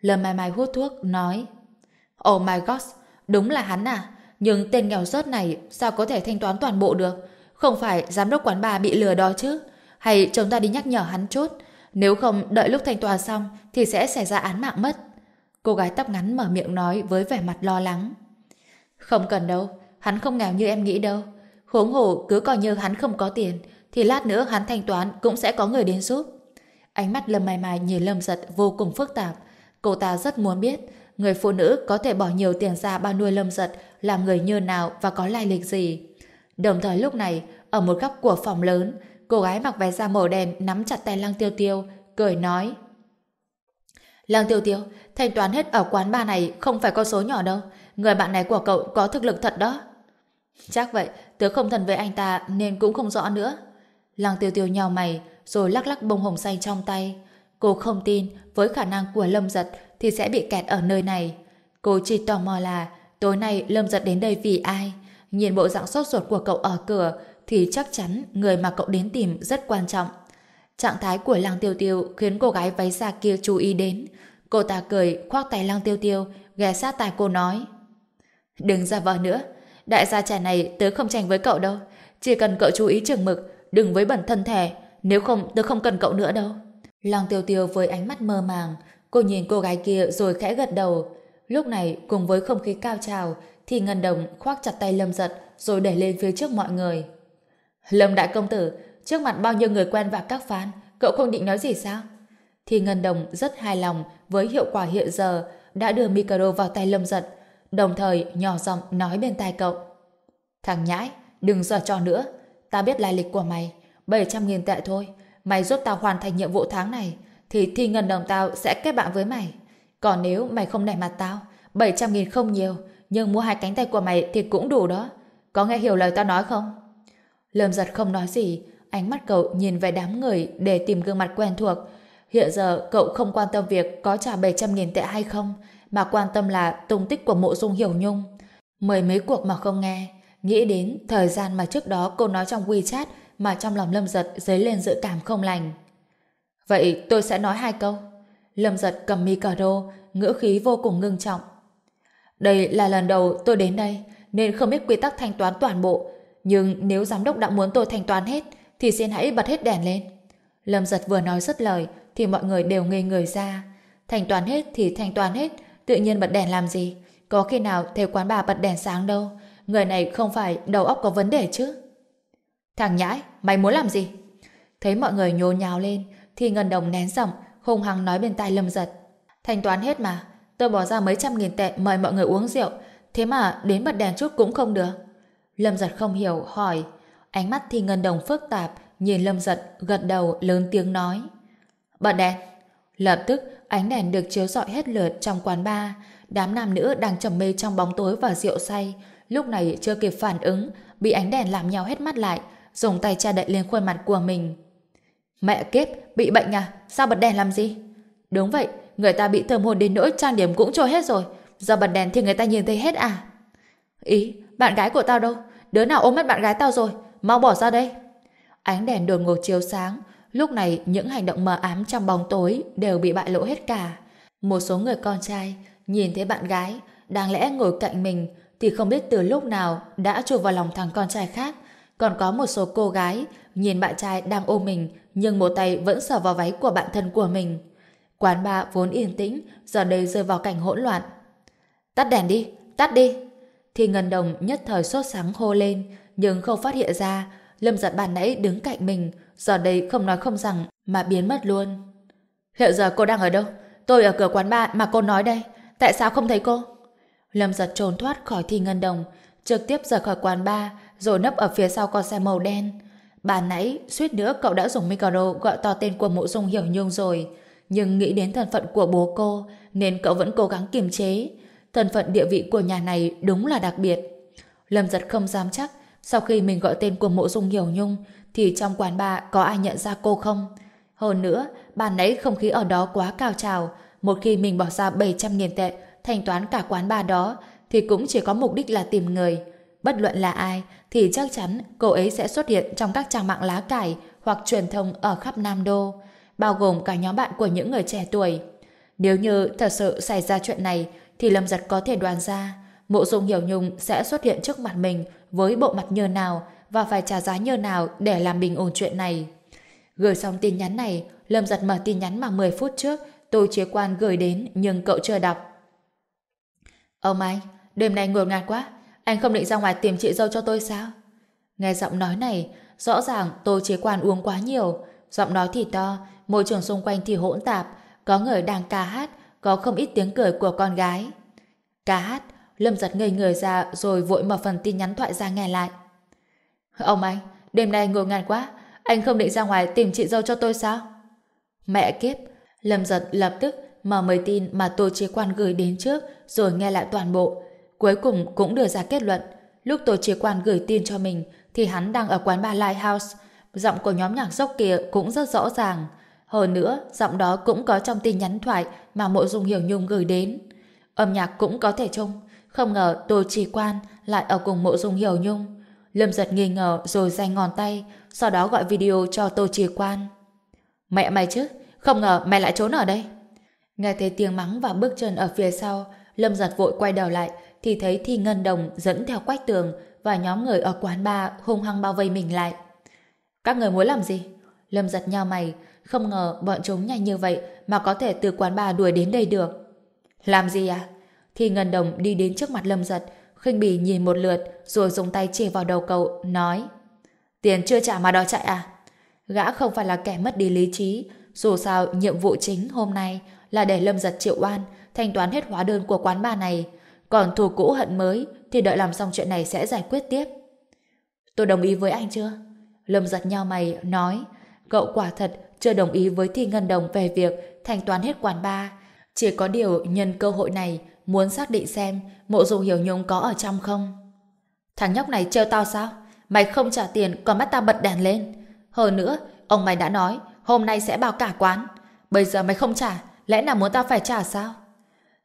Lâm Mai Mai hút thuốc, nói Oh my god, đúng là hắn à? Nhưng tên nghèo rớt này sao có thể thanh toán toàn bộ được? Không phải giám đốc quán bà bị lừa đó chứ? Hay chúng ta đi nhắc nhở hắn chút? Nếu không đợi lúc thanh toán xong thì sẽ xảy ra án mạng mất. Cô gái tóc ngắn mở miệng nói với vẻ mặt lo lắng. Không cần đâu, hắn không nghèo như em nghĩ đâu. Huống hồ cứ coi như hắn không có tiền thì lát nữa hắn thanh toán cũng sẽ có người đến giúp. Ánh mắt Lâm Mai Mai nhìn Lâm Giật vô cùng phức tạp. Cô ta rất muốn biết người phụ nữ có thể bỏ nhiều tiền ra bao nuôi Lâm Giật làm người như nào và có lai lịch gì. Đồng thời lúc này, ở một góc của phòng lớn, cô gái mặc váy da màu đen nắm chặt tay Lăng Tiêu Tiêu, cười nói. Lăng Tiêu Tiêu, thanh toán hết ở quán bar này không phải con số nhỏ đâu. Người bạn này của cậu có thực lực thật đó. Chắc vậy, tớ không thân với anh ta nên cũng không rõ nữa. Lăng Tiêu Tiêu nhào mày, rồi lắc lắc bông hồng xanh trong tay. Cô không tin với khả năng của Lâm Giật thì sẽ bị kẹt ở nơi này. Cô chỉ tò mò là tối nay Lâm Giật đến đây vì ai? Nhìn bộ dạng sốt ruột của cậu ở cửa thì chắc chắn người mà cậu đến tìm rất quan trọng. Trạng thái của Lăng Tiêu Tiêu khiến cô gái váy xa kia chú ý đến. Cô ta cười khoác tay Lăng Tiêu Tiêu ghé sát tai cô nói Đừng ra vợ nữa Đại gia trẻ này tớ không tranh với cậu đâu. Chỉ cần cậu chú ý chừng mực Đừng với bẩn thân thể. Nếu không tớ không cần cậu nữa đâu. Lăng Tiêu Tiêu với ánh mắt mơ màng Cô nhìn cô gái kia rồi khẽ gật đầu. Lúc này cùng với không khí cao trào thì Ngân Đồng khoác chặt tay Lâm Giật rồi đẩy lên phía trước mọi người. Lâm Đại Công Tử, trước mặt bao nhiêu người quen và các phán, cậu không định nói gì sao? Thì Ngân Đồng rất hài lòng với hiệu quả hiện giờ đã đưa micro vào tay Lâm Giật, đồng thời nhỏ giọng nói bên tai cậu. Thằng nhãi, đừng giờ cho nữa. Ta biết lai lịch của mày, 700.000 tệ thôi. Mày giúp tao hoàn thành nhiệm vụ tháng này, thì thi ngân đồng tao sẽ kết bạn với mày. Còn nếu mày không nể mặt tao, 700.000 không nhiều, nhưng mua hai cánh tay của mày thì cũng đủ đó. Có nghe hiểu lời tao nói không? Lâm giật không nói gì, ánh mắt cậu nhìn về đám người để tìm gương mặt quen thuộc. Hiện giờ cậu không quan tâm việc có trả 700.000 tệ hay không, mà quan tâm là tung tích của mộ dung hiểu nhung. Mười mấy cuộc mà không nghe, nghĩ đến thời gian mà trước đó cô nói trong WeChat mà trong lòng Lâm giật dấy lên dự cảm không lành. Vậy tôi sẽ nói hai câu. Lâm giật cầm micro, ngữ khí vô cùng ngưng trọng. Đây là lần đầu tôi đến đây, nên không biết quy tắc thanh toán toàn bộ. Nhưng nếu giám đốc đã muốn tôi thanh toán hết, thì xin hãy bật hết đèn lên. Lâm giật vừa nói dứt lời, thì mọi người đều ngây người ra. Thanh toán hết thì thanh toán hết, tự nhiên bật đèn làm gì? Có khi nào theo quán bà bật đèn sáng đâu. Người này không phải đầu óc có vấn đề chứ. Thằng nhãi, mày muốn làm gì? Thấy mọi người nhố nhào lên, thì Ngân Đồng nén giọng, hùng hăng nói bên tai Lâm Giật. Thanh toán hết mà, tôi bỏ ra mấy trăm nghìn tệ mời mọi người uống rượu, thế mà đến bật đèn chút cũng không được. Lâm Giật không hiểu, hỏi. Ánh mắt thì Ngân Đồng phức tạp, nhìn Lâm Giật gật đầu lớn tiếng nói. Bật đèn. Lập tức, ánh đèn được chiếu rọi hết lượt trong quán bar. Đám nam nữ đang trầm mê trong bóng tối và rượu say. Lúc này chưa kịp phản ứng, bị ánh đèn làm nhau hết mắt lại, dùng tay che đậy lên khuôn mặt của mình. Mẹ kiếp, bị bệnh à? Sao bật đèn làm gì? Đúng vậy, người ta bị thơm hồn đến nỗi trang điểm cũng trôi hết rồi. Giờ bật đèn thì người ta nhìn thấy hết à? Ý, bạn gái của tao đâu? Đứa nào ôm mất bạn gái tao rồi? Mau bỏ ra đây. Ánh đèn đột ngột chiếu sáng. Lúc này những hành động mờ ám trong bóng tối đều bị bại lộ hết cả. Một số người con trai nhìn thấy bạn gái đang lẽ ngồi cạnh mình thì không biết từ lúc nào đã chụp vào lòng thằng con trai khác. Còn có một số cô gái nhìn bạn trai đang ôm mình nhưng một tay vẫn sờ vào váy của bạn thân của mình. Quán bar vốn yên tĩnh, giờ đây rơi vào cảnh hỗn loạn. Tắt đèn đi, tắt đi. Thì Ngân Đồng nhất thời sốt sáng hô lên, nhưng không phát hiện ra, Lâm giật bàn nãy đứng cạnh mình, giờ đây không nói không rằng mà biến mất luôn. Hiện giờ cô đang ở đâu? Tôi ở cửa quán ba mà cô nói đây. Tại sao không thấy cô? Lâm giật trốn thoát khỏi Thi Ngân Đồng, trực tiếp rời khỏi quán ba, rồi nấp ở phía sau con xe màu đen. Bàn nãy, suýt nữa cậu đã dùng micro gọi to tên của mộ dung hiểu nhung rồi. Nhưng nghĩ đến thân phận của bố cô, nên cậu vẫn cố gắng kiềm chế. Thân phận địa vị của nhà này đúng là đặc biệt. Lâm giật không dám chắc, sau khi mình gọi tên của mộ dung hiểu nhung, thì trong quán bà có ai nhận ra cô không? Hơn nữa, bàn nãy không khí ở đó quá cao trào, một khi mình bỏ ra 700.000 tệ thanh toán cả quán bar đó thì cũng chỉ có mục đích là tìm người. Bất luận là ai thì chắc chắn cô ấy sẽ xuất hiện trong các trang mạng lá cải hoặc truyền thông ở khắp Nam Đô, bao gồm cả nhóm bạn của những người trẻ tuổi. Nếu như thật sự xảy ra chuyện này thì Lâm Giật có thể đoán ra Mộ Dung Hiểu Nhung sẽ xuất hiện trước mặt mình với bộ mặt như nào và phải trả giá như nào để làm bình ổn chuyện này. Gửi xong tin nhắn này, Lâm giật mở tin nhắn mà 10 phút trước tôi chế quan gửi đến nhưng cậu chưa đọc. Ông anh, đêm nay ngột ngạt quá, anh không định ra ngoài tìm chị dâu cho tôi sao? Nghe giọng nói này, rõ ràng tôi chế quan uống quá nhiều, giọng nói thì to, môi trường xung quanh thì hỗn tạp, có người đang ca hát, có không ít tiếng cười của con gái. Ca hát, Lâm giật ngây người ra rồi vội mở phần tin nhắn thoại ra nghe lại. Ông anh, đêm nay ngồi ngàn quá, anh không định ra ngoài tìm chị dâu cho tôi sao? Mẹ kiếp, Lâm giật lập tức mở mấy tin mà Tô Chế Quan gửi đến trước rồi nghe lại toàn bộ. Cuối cùng cũng đưa ra kết luận. Lúc Tô Chế Quan gửi tin cho mình thì hắn đang ở quán bar Lighthouse. Giọng của nhóm nhạc dốc kia cũng rất rõ ràng. Hơn nữa, giọng đó cũng có trong tin nhắn thoại mà Mộ Dung Hiểu Nhung gửi đến. Âm nhạc cũng có thể chung. Không ngờ Tô Trì Quan lại ở cùng Mộ Dung Hiểu Nhung. Lâm giật nghi ngờ rồi danh ngón tay, sau đó gọi video cho Tô Trì Quan. Mẹ mày chứ, không ngờ mày lại trốn ở đây. Nghe thấy tiếng mắng và bước chân ở phía sau, Lâm giật vội quay đầu lại, thì thấy Thi Ngân Đồng dẫn theo quách tường và nhóm người ở quán bar hung hăng bao vây mình lại. Các người muốn làm gì? Lâm giật nhau mày, không ngờ bọn chúng nhanh như vậy mà có thể từ quán bar đuổi đến đây được. Làm gì à? Thì Ngân Đồng đi đến trước mặt Lâm giật, khinh bỉ nhìn một lượt rồi dùng tay chỉ vào đầu cậu, nói Tiền chưa trả mà đòi chạy à? Gã không phải là kẻ mất đi lý trí, dù sao nhiệm vụ chính hôm nay là để Lâm giật triệu oan, thanh toán hết hóa đơn của quán bar này. Còn thù cũ hận mới thì đợi làm xong chuyện này sẽ giải quyết tiếp. Tôi đồng ý với anh chưa? Lâm giật nhau mày, nói cậu quả thật chưa đồng ý với Thi Ngân Đồng về việc thanh toán hết quán bar. Chỉ có điều nhân cơ hội này muốn xác định xem mộ dung hiểu nhung có ở trong không. Thằng nhóc này trêu tao sao? Mày không trả tiền còn bắt tao bật đèn lên. Hơn nữa, ông mày đã nói hôm nay sẽ bao cả quán. Bây giờ mày không trả, lẽ nào muốn tao phải trả sao?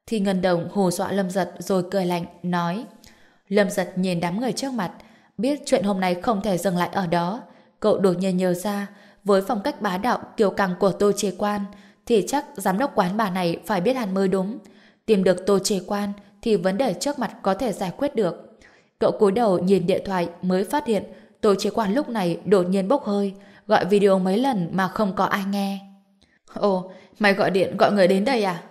Thì Ngân Đồng hù dọa Lâm Giật rồi cười lạnh, nói Lâm Giật nhìn đám người trước mặt, biết chuyện hôm nay không thể dừng lại ở đó. Cậu đột nhiên nhớ ra, với phong cách bá đạo kiều căng của Tô Chế Quan, thì chắc giám đốc quán bà này phải biết hắn mới đúng. Tìm được Tô Chế Quan thì vấn đề trước mặt có thể giải quyết được. Cậu cúi đầu nhìn điện thoại mới phát hiện Tô Chế Quan lúc này đột nhiên bốc hơi, gọi video mấy lần mà không có ai nghe. Ồ, mày gọi điện gọi người đến đây à?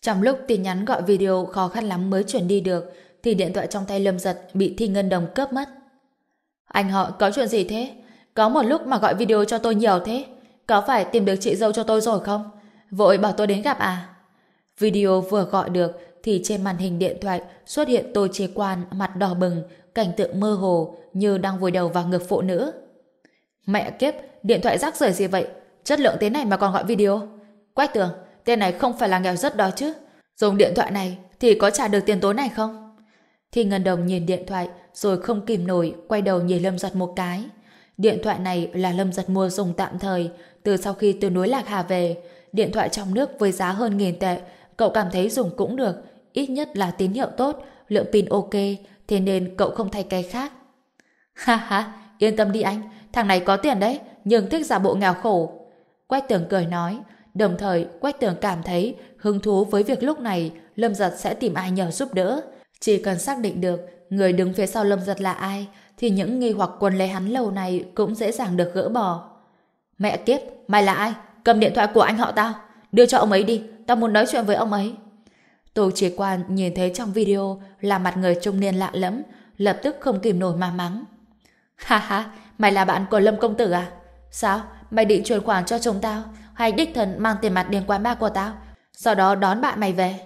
Trong lúc tin nhắn gọi video khó khăn lắm mới chuyển đi được, thì điện thoại trong tay Lâm Giật bị Thi Ngân Đồng cướp mất. Anh họ có chuyện gì thế? Có một lúc mà gọi video cho tôi nhiều thế. Có phải tìm được chị dâu cho tôi rồi không? Vội bảo tôi đến gặp à? Video vừa gọi được thì trên màn hình điện thoại xuất hiện tôi chế quan mặt đỏ bừng, cảnh tượng mơ hồ như đang vùi đầu vào ngực phụ nữ. Mẹ kiếp, điện thoại rác rưởi gì vậy? Chất lượng thế này mà còn gọi video. Quách tường, tên này không phải là nghèo rất đó chứ. Dùng điện thoại này thì có trả được tiền tối này không? Thì Ngân Đồng nhìn điện thoại rồi không kìm nổi quay đầu nhìn Lâm Giật một cái. Điện thoại này là Lâm Giật mua dùng tạm thời từ sau khi từ núi Lạc Hà về. Điện thoại trong nước với giá hơn nghìn tệ cậu cảm thấy dùng cũng được ít nhất là tín hiệu tốt lượng pin ok thế nên cậu không thay cái khác. Ha ha, yên tâm đi anh thằng này có tiền đấy nhưng thích giả bộ nghèo khổ. Quách tường cười nói đồng thời Quách tường cảm thấy hứng thú với việc lúc này Lâm Giật sẽ tìm ai nhờ giúp đỡ. Chỉ cần xác định được người đứng phía sau Lâm Giật là ai thì những nghi hoặc quần lấy hắn lâu này cũng dễ dàng được gỡ bỏ. Mẹ kiếp, mày là ai? Cầm điện thoại của anh họ tao. Đưa cho ông ấy đi, tao muốn nói chuyện với ông ấy. Tô chế quan nhìn thấy trong video là mặt người trung niên lạ lẫm, lập tức không kìm nổi mà mắng. Ha ha, mày là bạn của Lâm Công Tử à? Sao? Mày định chuyển khoản cho chúng tao? Hay đích thần mang tiền mặt đến quán ba của tao? Sau đó đón bạn mày về?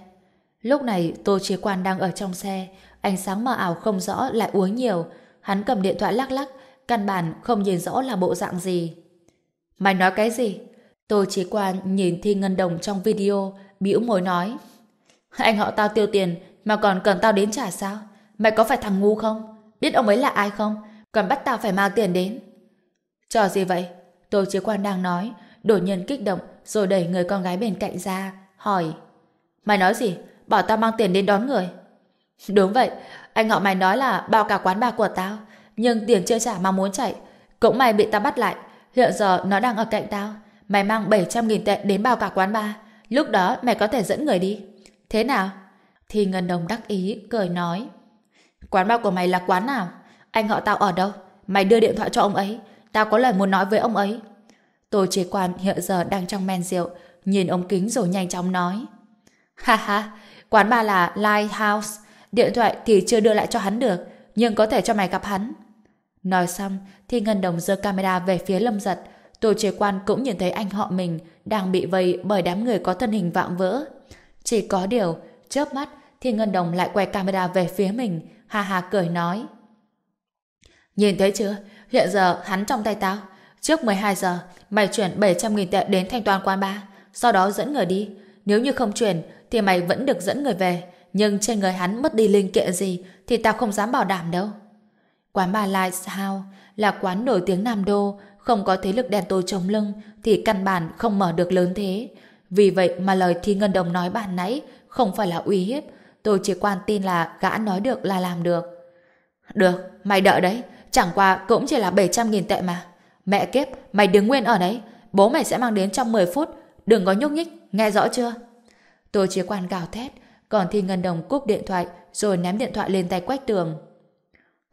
Lúc này Tô chế quan đang ở trong xe, ánh sáng mờ ảo không rõ lại uống nhiều. Hắn cầm điện thoại lắc lắc, căn bản không nhìn rõ là bộ dạng gì. Mày nói cái gì? Tô chế quan nhìn Thi Ngân Đồng trong video, bĩu môi nói. Anh họ tao tiêu tiền mà còn cần tao đến trả sao? Mày có phải thằng ngu không? Biết ông ấy là ai không? Còn bắt tao phải mang tiền đến. Trò gì vậy? Tô Chí Quan đang nói, đột nhiên kích động rồi đẩy người con gái bên cạnh ra, hỏi Mày nói gì? Bảo tao mang tiền đến đón người. Đúng vậy, anh họ mày nói là bao cả quán bar của tao, nhưng tiền chưa trả mà muốn chạy. Cũng mày bị tao bắt lại, hiện giờ nó đang ở cạnh tao. Mày mang 700.000 tệ đến bao cả quán ba, lúc đó mày có thể dẫn người đi. Thế nào? Thì Ngân Đồng đắc ý, cười nói. Quán ba của mày là quán nào? Anh họ tao ở đâu? Mày đưa điện thoại cho ông ấy. Tao có lời muốn nói với ông ấy. Tô chế quan hiện giờ đang trong men rượu, nhìn ống kính rồi nhanh chóng nói. Ha ha, quán ba là Lighthouse. Điện thoại thì chưa đưa lại cho hắn được, nhưng có thể cho mày gặp hắn. Nói xong, thì Ngân Đồng giơ camera về phía Lâm Giật. Tổ chế quan cũng nhìn thấy anh họ mình đang bị vây bởi đám người có thân hình vạm vỡ. Chỉ có điều, chớp mắt thì Ngân Đồng lại quay camera về phía mình, ha ha cười nói. Nhìn thấy chưa? Hiện giờ hắn trong tay tao. Trước 12 giờ, mày chuyển 700.000 tệ đến thanh toán quán ba, sau đó dẫn người đi. Nếu như không chuyển, thì mày vẫn được dẫn người về. Nhưng trên người hắn mất đi linh kiện gì, thì tao không dám bảo đảm đâu. Quán ba Lights House là quán nổi tiếng Nam Đô, không có thế lực đèn tối chống lưng, thì căn bản không mở được lớn thế. Vì vậy mà lời Thi Ngân Đồng nói bàn nãy không phải là uy hiếp, tôi chỉ quan tin là gã nói được là làm được. Được, mày đợi đấy, chẳng qua cũng chỉ là 700.000 tệ mà. Mẹ kiếp, mày đứng nguyên ở đấy, bố mày sẽ mang đến trong 10 phút, đừng có nhúc nhích, nghe rõ chưa? Tôi chỉ quan gào thét, còn Thi Ngân Đồng cúp điện thoại rồi ném điện thoại lên tay quách tường.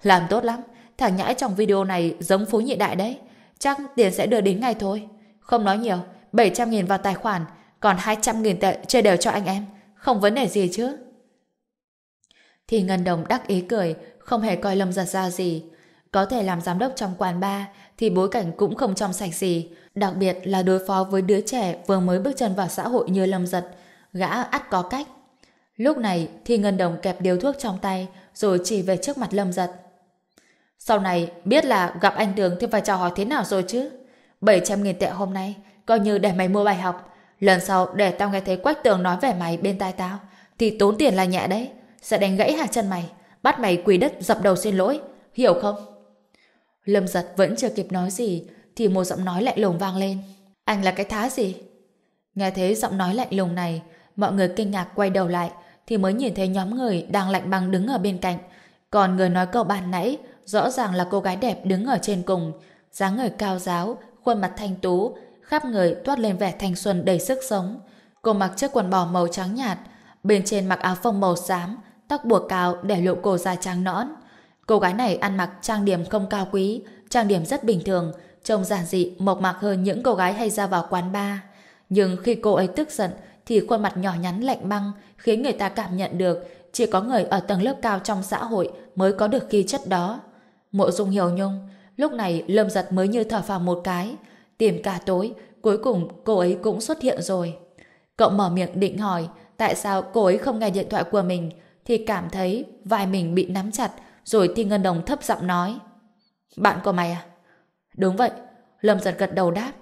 Làm tốt lắm, thằng nhãi trong video này giống Phú Nhị Đại đấy. Chắc tiền sẽ đưa đến ngay thôi. Không nói nhiều, 700.000 vào tài khoản, còn 200.000 tệ chơi đều cho anh em. Không vấn đề gì chứ. Thì Ngân Đồng đắc ý cười, không hề coi Lâm giật ra gì. Có thể làm giám đốc trong quán bar thì bối cảnh cũng không trong sạch gì. Đặc biệt là đối phó với đứa trẻ vừa mới bước chân vào xã hội như Lâm giật. Gã ắt có cách. Lúc này thì Ngân Đồng kẹp điếu thuốc trong tay rồi chỉ về trước mặt Lâm giật. Sau này, biết là gặp anh Tường thì phải chào hỏi thế nào rồi chứ? 700.000 tệ hôm nay, coi như để mày mua bài học. Lần sau để tao nghe thấy Quách Tường nói về mày bên tai tao, thì tốn tiền là nhẹ đấy. Sẽ đánh gãy hai chân mày, bắt mày quỳ đất dập đầu xin lỗi. Hiểu không? Lâm giật vẫn chưa kịp nói gì, thì một giọng nói lạnh lùng vang lên. Anh là cái thá gì? Nghe thấy giọng nói lạnh lùng này, mọi người kinh ngạc quay đầu lại, thì mới nhìn thấy nhóm người đang lạnh băng đứng ở bên cạnh. Còn người nói câu bàn nãy rõ ràng là cô gái đẹp đứng ở trên cùng, dáng người cao giáo, khuôn mặt thanh tú, khắp người toát lên vẻ thanh xuân đầy sức sống. Cô mặc chiếc quần bò màu trắng nhạt, bên trên mặc áo phông màu xám, tóc buộc cao để lộ cổ dài trắng nõn. Cô gái này ăn mặc trang điểm không cao quý, trang điểm rất bình thường, trông giản dị, mộc mạc hơn những cô gái hay ra vào quán bar. Nhưng khi cô ấy tức giận, thì khuôn mặt nhỏ nhắn lạnh băng khiến người ta cảm nhận được chỉ có người ở tầng lớp cao trong xã hội mới có được khí chất đó. Mộ dung hiểu nhung, lúc này lâm giật mới như thở phào một cái, tìm cả tối, cuối cùng cô ấy cũng xuất hiện rồi. Cậu mở miệng định hỏi tại sao cô ấy không nghe điện thoại của mình, thì cảm thấy vai mình bị nắm chặt, rồi Thi Ngân Đồng thấp giọng nói. Bạn của mày à? Đúng vậy. Lâm giật gật đầu đáp.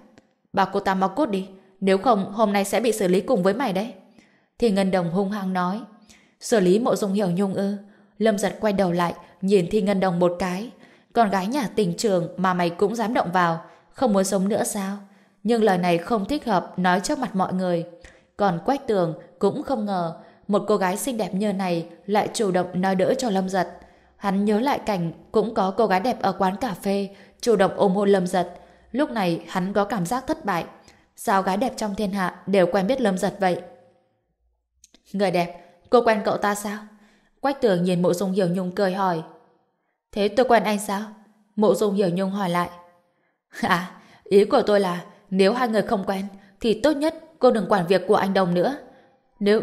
Bảo cô ta mau cút đi, nếu không hôm nay sẽ bị xử lý cùng với mày đấy. Thì Ngân Đồng hung hăng nói. Xử lý mộ dung hiểu nhung ư. Lâm giật quay đầu lại, nhìn Thi Ngân Đồng một cái. Con gái nhà tình trường mà mày cũng dám động vào, không muốn sống nữa sao? Nhưng lời này không thích hợp nói trước mặt mọi người. Còn Quách Tường cũng không ngờ một cô gái xinh đẹp như này lại chủ động nói đỡ cho Lâm Giật. Hắn nhớ lại cảnh cũng có cô gái đẹp ở quán cà phê chủ động ôm hôn Lâm Giật. Lúc này hắn có cảm giác thất bại. Sao gái đẹp trong thiên hạ đều quen biết Lâm Giật vậy? Người đẹp, cô quen cậu ta sao? Quách tường nhìn mộ dung hiểu nhung cười hỏi. Thế tôi quen anh sao? Mộ dung hiểu nhung hỏi lại. À, ý của tôi là nếu hai người không quen thì tốt nhất cô đừng quản việc của anh Đồng nữa. Nếu...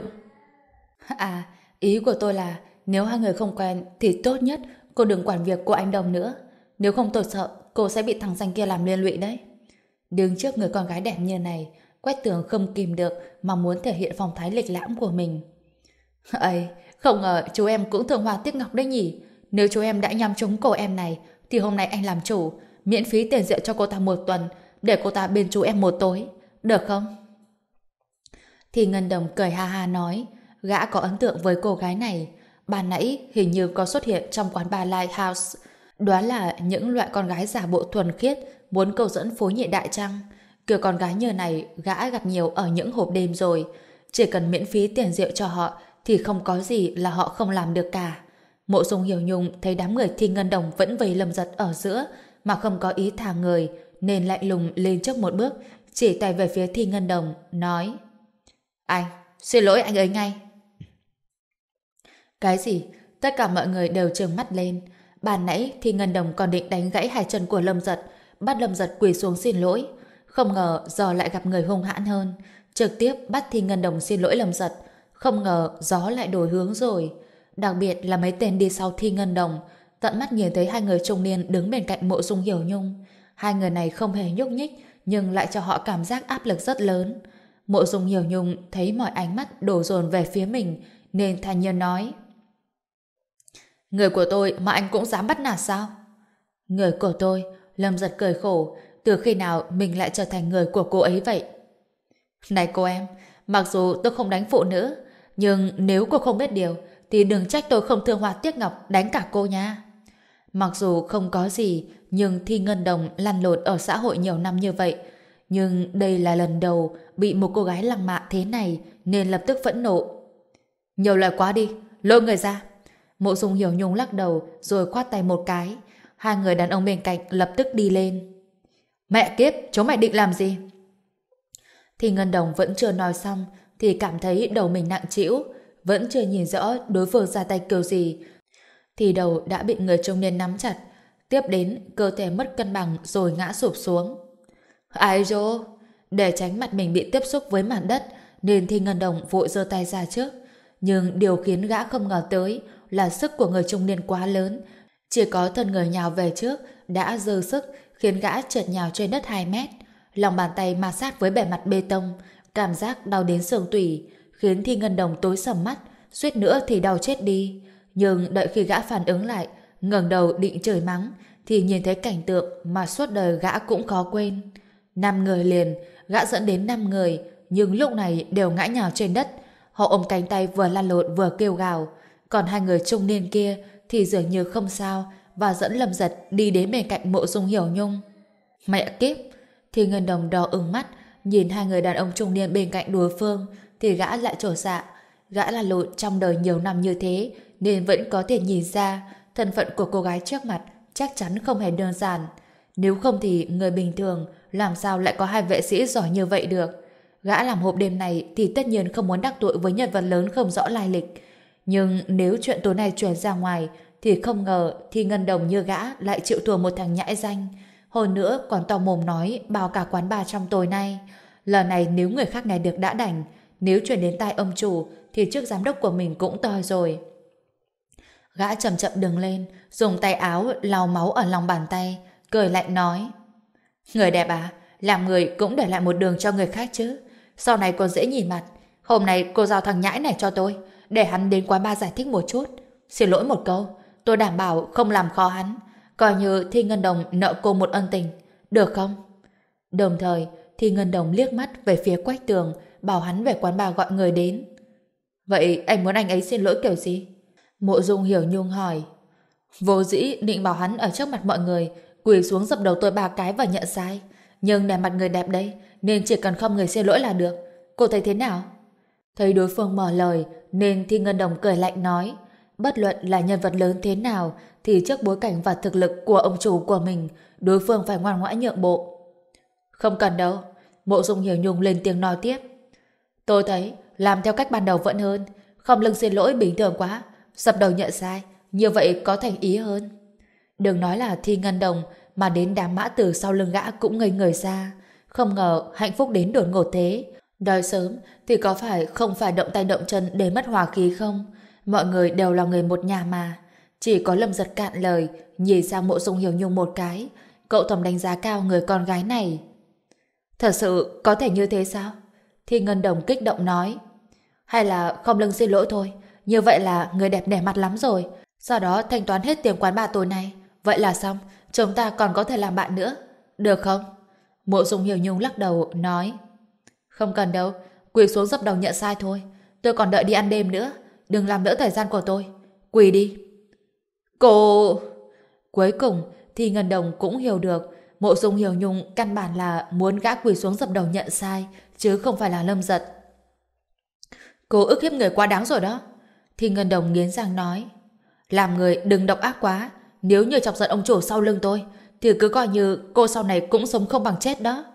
À, ý của tôi là nếu hai người không quen thì tốt nhất cô đừng quản việc của anh Đồng nữa. Nếu không tôi sợ cô sẽ bị thằng danh kia làm liên lụy đấy. Đứng trước người con gái đẹp như này, Quách tường không kìm được mà muốn thể hiện phong thái lịch lãm của mình. Ấy, không ngờ chú em cũng thường hoa tiếc ngọc đấy nhỉ. Nếu chú em đã nhắm trúng cô em này, thì hôm nay anh làm chủ, miễn phí tiền rượu cho cô ta một tuần, để cô ta bên chú em một tối. Được không? Thì Ngân Đồng cười ha ha nói, gã có ấn tượng với cô gái này. Ban nãy hình như có xuất hiện trong quán bar Lighthouse. Đoán là những loại con gái giả bộ thuần khiết muốn cầu dẫn phối nhị đại trăng. Kiểu con gái như này gã gặp nhiều ở những hộp đêm rồi. Chỉ cần miễn phí tiền rượu cho họ thì không có gì là họ không làm được cả. Mộ dung hiểu nhung thấy đám người thi ngân đồng vẫn vây lâm giật ở giữa mà không có ý thả người nên lạnh lùng lên trước một bước chỉ tay về phía thi ngân đồng nói Anh, xin lỗi anh ấy ngay. Cái gì? Tất cả mọi người đều trừng mắt lên. Bàn nãy thì Ngân Đồng còn định đánh gãy hai chân của Lâm Giật, bắt Lâm Giật quỳ xuống xin lỗi. Không ngờ gió lại gặp người hung hãn hơn. Trực tiếp bắt Thi Ngân Đồng xin lỗi Lâm Giật. Không ngờ gió lại đổi hướng rồi. Đặc biệt là mấy tên đi sau Thi Ngân Đồng. Tận mắt nhìn thấy hai người trung niên đứng bên cạnh mộ dung hiểu nhung. Hai người này không hề nhúc nhích, nhưng lại cho họ cảm giác áp lực rất lớn. Mộ dung hiểu nhung thấy mọi ánh mắt đổ dồn về phía mình, nên thanh nhiên nói. Người của tôi mà anh cũng dám bắt nạt sao? Người của tôi, Lâm giật cười khổ, từ khi nào mình lại trở thành người của cô ấy vậy? Này cô em, mặc dù tôi không đánh phụ nữ, nhưng nếu cô không biết điều, thì đừng trách tôi không thương hoa tiếc ngọc đánh cả cô nha. Mặc dù không có gì, nhưng Thi Ngân Đồng lăn lộn ở xã hội nhiều năm như vậy. Nhưng đây là lần đầu bị một cô gái lăng mạ thế này nên lập tức phẫn nộ. Nhiều lời quá đi, lôi người ra. Mộ dung hiểu nhung lắc đầu rồi khoát tay một cái. Hai người đàn ông bên cạnh lập tức đi lên. Mẹ kiếp, chúng mày định làm gì? Thì Ngân Đồng vẫn chưa nói xong thì cảm thấy đầu mình nặng trĩu vẫn chưa nhìn rõ đối phương ra tay kiểu gì thì đầu đã bị người trung niên nắm chặt tiếp đến cơ thể mất cân bằng rồi ngã sụp xuống. Ai dô? Để tránh mặt mình bị tiếp xúc với mặt đất nên Thi Ngân Đồng vội giơ tay ra trước. Nhưng điều khiến gã không ngờ tới là sức của người trung niên quá lớn. Chỉ có thân người nhào về trước đã dơ sức khiến gã trượt nhào trên đất 2 mét. Lòng bàn tay ma sát với bề mặt bê tông, cảm giác đau đến xương tủy, khiến Thi Ngân Đồng tối sầm mắt, suýt nữa thì đau chết đi. Nhưng đợi khi gã phản ứng lại, ngẩng đầu định trời mắng, thì nhìn thấy cảnh tượng mà suốt đời gã cũng khó quên. Năm người liền, gã dẫn đến năm người, nhưng lúc này đều ngã nhào trên đất. Họ ôm cánh tay vừa lăn lộn vừa kêu gào, còn hai người trung niên kia thì dường như không sao và dẫn lầm Giật đi đến bên cạnh mộ dung hiểu nhung. Mẹ kiếp! Thì Ngân Đồng đỏ ửng mắt, nhìn hai người đàn ông trung niên bên cạnh đối phương thì gã lại trổ dạ. Gã là lộn trong đời nhiều năm như thế nên vẫn có thể nhìn ra thân phận của cô gái trước mặt chắc chắn không hề đơn giản. Nếu không thì người bình thường làm sao lại có hai vệ sĩ giỏi như vậy được. Gã làm hộp đêm này thì tất nhiên không muốn đắc tội với nhân vật lớn không rõ lai lịch. Nhưng nếu chuyện tối nay truyền ra ngoài thì không ngờ thì ngân đồng như gã lại chịu thua một thằng nhãi danh. Hồi nữa còn to mồm nói bao cả quán bà trong tối nay. Lần này nếu người khác nghe được đã đành, nếu chuyển đến tai ông chủ thì trước giám đốc của mình cũng to rồi. Gã chậm chậm đứng lên, dùng tay áo lau máu ở lòng bàn tay, cười lạnh nói. Người đẹp à, làm người cũng để lại một đường cho người khác chứ. Sau này còn dễ nhìn mặt. Hôm nay cô giao thằng nhãi này cho tôi, để hắn đến quán ba giải thích một chút. Xin lỗi một câu, tôi đảm bảo không làm khó hắn. Coi như Thi Ngân Đồng nợ cô một ân tình. Được không? Đồng thời, thì Ngân Đồng liếc mắt về phía quách tường, bảo hắn về quán bà gọi người đến. Vậy anh muốn anh ấy xin lỗi kiểu gì? Mộ Dung hiểu nhung hỏi. Vô dĩ định bảo hắn ở trước mặt mọi người quỳ xuống dập đầu tôi ba cái và nhận sai. Nhưng để mặt người đẹp đấy nên chỉ cần không người xin lỗi là được. Cô thấy thế nào? Thấy đối phương mở lời nên Thi Ngân Đồng cười lạnh nói bất luận là nhân vật lớn thế nào thì trước bối cảnh và thực lực của ông chủ của mình đối phương phải ngoan ngoãn nhượng bộ. Không cần đâu. Mộ Dung Hiểu Nhung lên tiếng nói tiếp. Tôi thấy làm theo cách ban đầu vẫn hơn. Không lưng xin lỗi bình thường quá. sập đầu nhận sai. Như vậy có thành ý hơn. Đừng nói là thi ngân đồng mà đến đám mã tử sau lưng gã cũng ngây người ra. Không ngờ hạnh phúc đến đột ngột thế. Đói sớm thì có phải không phải động tay động chân để mất hòa khí không? Mọi người đều là người một nhà mà. Chỉ có lâm giật cạn lời, nhìn sang mộ dung hiểu nhung một cái. Cậu thầm đánh giá cao người con gái này. Thật sự có thể như thế sao? Thì Ngân Đồng kích động nói. Hay là không lưng xin lỗi thôi. Như vậy là người đẹp nẻ mặt lắm rồi. Sau đó thanh toán hết tiền quán bà tối nay. Vậy là xong. Chúng ta còn có thể làm bạn nữa. Được không? Mộ dung hiểu nhung lắc đầu, nói. Không cần đâu. Quỳ xuống dập đầu nhận sai thôi. Tôi còn đợi đi ăn đêm nữa. Đừng làm lỡ thời gian của tôi. Quỳ đi. Cô... Cuối cùng thì Ngân Đồng cũng hiểu được Mộ Dung Hiểu Nhung căn bản là muốn gã quỳ xuống dập đầu nhận sai chứ không phải là lâm giật. Cô ức hiếp người quá đáng rồi đó. Thì Ngân Đồng nghiến răng nói. Làm người đừng độc ác quá. Nếu như chọc giận ông chủ sau lưng tôi, thì cứ coi như cô sau này cũng sống không bằng chết đó.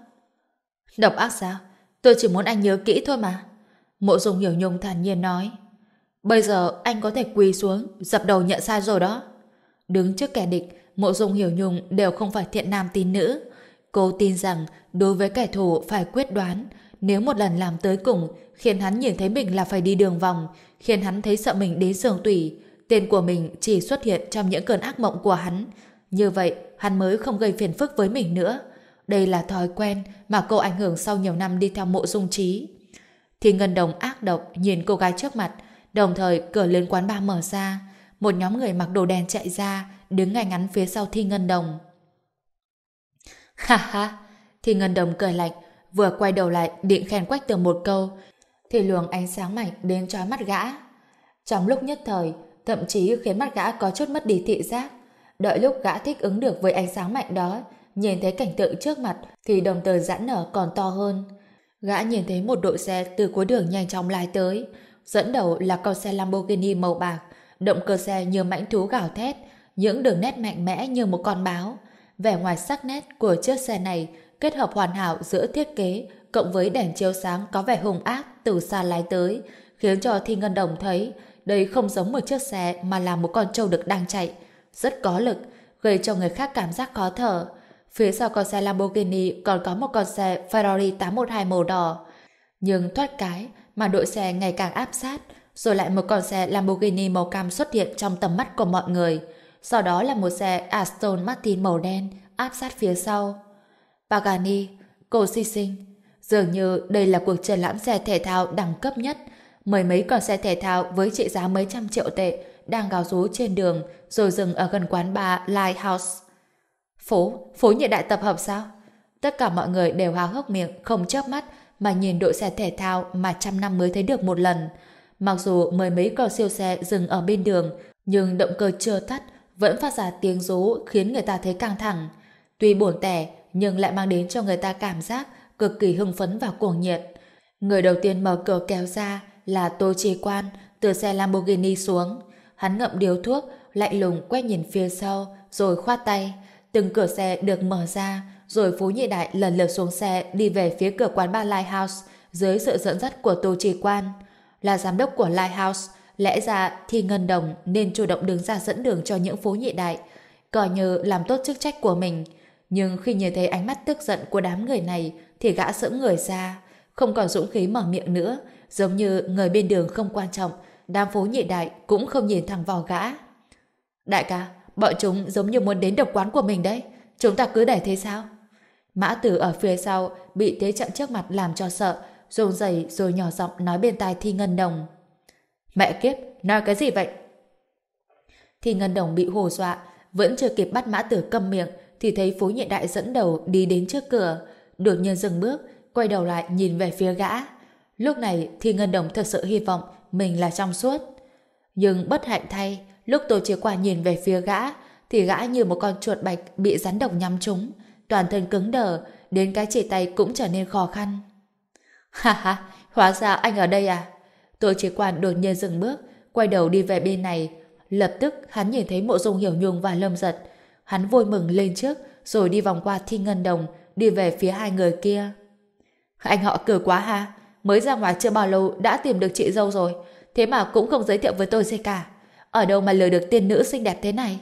Độc ác sao? Tôi chỉ muốn anh nhớ kỹ thôi mà. Mộ Dung Hiểu Nhung thản nhiên nói. Bây giờ anh có thể quỳ xuống, dập đầu nhận sai rồi đó. Đứng trước kẻ địch, Mộ Dung Hiểu Nhung đều không phải thiện nam tín nữ. Cô tin rằng đối với kẻ thù phải quyết đoán, nếu một lần làm tới cùng, khiến hắn nhìn thấy mình là phải đi đường vòng, khiến hắn thấy sợ mình đến sườn tủy, tên của mình chỉ xuất hiện trong những cơn ác mộng của hắn. Như vậy, hắn mới không gây phiền phức với mình nữa. Đây là thói quen mà cô ảnh hưởng sau nhiều năm đi theo mộ dung trí. Thì Ngân Đồng ác độc nhìn cô gái trước mặt, đồng thời cửa lên quán bar mở ra. Một nhóm người mặc đồ đen chạy ra, đứng ngay ngắn phía sau Thi Ngân Đồng. Ha ha! Thi Ngân Đồng cười lạnh, vừa quay đầu lại định khen Quách Tường một câu, thì luồng ánh sáng mạnh đến trói mắt gã. Trong lúc nhất thời, thậm chí khiến mắt gã có chút mất đi thị giác. Đợi lúc gã thích ứng được với ánh sáng mạnh đó, nhìn thấy cảnh tượng trước mặt thì đồng tử giãn nở còn to hơn. Gã nhìn thấy một đội xe từ cuối đường nhanh chóng lái tới. Dẫn đầu là con xe Lamborghini màu bạc, động cơ xe như mãnh thú gào thét, những đường nét mạnh mẽ như một con báo. Vẻ ngoài sắc nét của chiếc xe này kết hợp hoàn hảo giữa thiết kế cộng với đèn chiếu sáng có vẻ hung ác từ xa lái tới, khiến cho Thi Ngân Đồng thấy đây không giống một chiếc xe mà là một con trâu đực đang chạy. Rất có lực, gây cho người khác cảm giác khó thở. Phía sau con xe Lamborghini còn có một con xe Ferrari 812 màu đỏ. Nhưng thoát cái mà đội xe ngày càng áp sát, rồi lại một con xe Lamborghini màu cam xuất hiện trong tầm mắt của mọi người. Sau đó là một xe Aston Martin màu đen áp sát phía sau. Pagani, cô si sinh. Dường như đây là cuộc triển lãm xe thể thao đẳng cấp nhất. Mười mấy con xe thể thao với trị giá mấy trăm triệu tệ đang gào rú trên đường rồi dừng ở gần quán bar Lighthouse. Phố, phố nhiệt đại tập hợp sao? Tất cả mọi người đều há hốc miệng, không chớp mắt mà nhìn đội xe thể thao mà trăm năm mới thấy được một lần. Mặc dù mười mấy cò siêu xe dừng ở bên đường, nhưng động cơ chưa tắt, vẫn phát ra tiếng rú khiến người ta thấy căng thẳng. Tuy buồn tẻ, nhưng lại mang đến cho người ta cảm giác cực kỳ hưng phấn và cuồng nhiệt. Người đầu tiên mở cửa kéo ra là Tô Trì Quan từ xe Lamborghini xuống. Hắn ngậm điếu thuốc, lạnh lùng quét nhìn phía sau, rồi khoát tay. Từng cửa xe được mở ra, rồi Phú Nhị Đại lần lượt xuống xe đi về phía cửa quán bar Lighthouse dưới sự dẫn dắt của Tô Trì Quan. Là giám đốc của Lighthouse, lẽ ra thì Ngân Đồng nên chủ động đứng ra dẫn đường cho những phố Nhị Đại, coi như làm tốt chức trách của mình. Nhưng khi nhìn thấy ánh mắt tức giận của đám người này thì gã sững người ra, không còn dũng khí mở miệng nữa, giống như người bên đường không quan trọng, đám phố Nhị Đại cũng không nhìn thẳng vào gã. Đại ca, bọn chúng giống như muốn đến độc quán của mình đấy, chúng ta cứ để thế sao? Mã Tử ở phía sau bị thế trận trước mặt làm cho sợ, run rẩy rồi nhỏ giọng nói bên tai Thi Ngân Đồng. Mẹ kiếp, nói cái gì vậy? Thi Ngân Đồng bị hồ dọa, vẫn chưa kịp bắt Mã Tử câm miệng, thì thấy Phú Nhị Đại dẫn đầu đi đến trước cửa, đột nhiên dừng bước, quay đầu lại nhìn về phía gã. Lúc này Thi Ngân Đồng thật sự hy vọng mình là trong suốt. Nhưng bất hạnh thay, lúc tôi chỉ qua nhìn về phía gã, thì gã như một con chuột bạch bị rắn độc nhắm trúng, toàn thân cứng đờ, đến cái chỉ tay cũng trở nên khó khăn. Ha ha, hóa ra anh ở đây à? Tôi chỉ quan đột nhiên dừng bước, quay đầu đi về bên này. Lập tức hắn nhìn thấy mộ dung hiểu nhung và lâm giật. Hắn vui mừng lên trước, rồi đi vòng qua thi ngân đồng, đi về phía hai người kia. Anh họ cười quá ha, mới ra ngoài chưa bao lâu đã tìm được chị dâu rồi, thế mà cũng không giới thiệu với tôi gì cả. Ở đâu mà lừa được tiên nữ xinh đẹp thế này?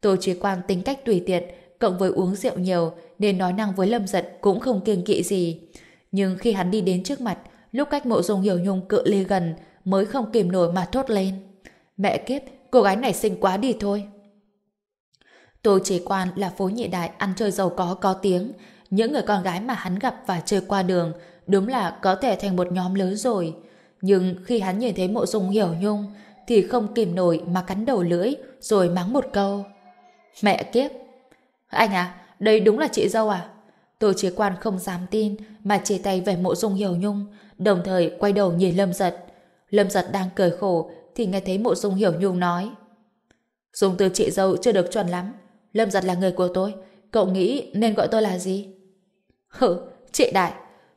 Tôi chỉ quan tính cách tùy tiện, cộng với uống rượu nhiều nên nói năng với Lâm Giật cũng không kiêng kỵ gì. Nhưng khi hắn đi đến trước mặt, lúc cách mộ dung hiểu nhung cự ly gần mới không kìm nổi mà thốt lên. Mẹ kiếp, cô gái này xinh quá đi thôi. Tô chỉ quan là phố nhị đại ăn chơi giàu có có tiếng. Những người con gái mà hắn gặp và chơi qua đường đúng là có thể thành một nhóm lớn rồi. Nhưng khi hắn nhìn thấy mộ dung hiểu nhung thì không kìm nổi mà cắn đầu lưỡi rồi mắng một câu. Mẹ kiếp, anh à, đây đúng là chị dâu à? Tô chế quan không dám tin mà chia tay về mộ dung hiểu nhung, đồng thời quay đầu nhìn Lâm Giật. Lâm Giật đang cười khổ thì nghe thấy mộ dung hiểu nhung nói Dung từ chị dâu chưa được chuẩn lắm. Lâm Giật là người của tôi. Cậu nghĩ nên gọi tôi là gì? Hử, chị đại.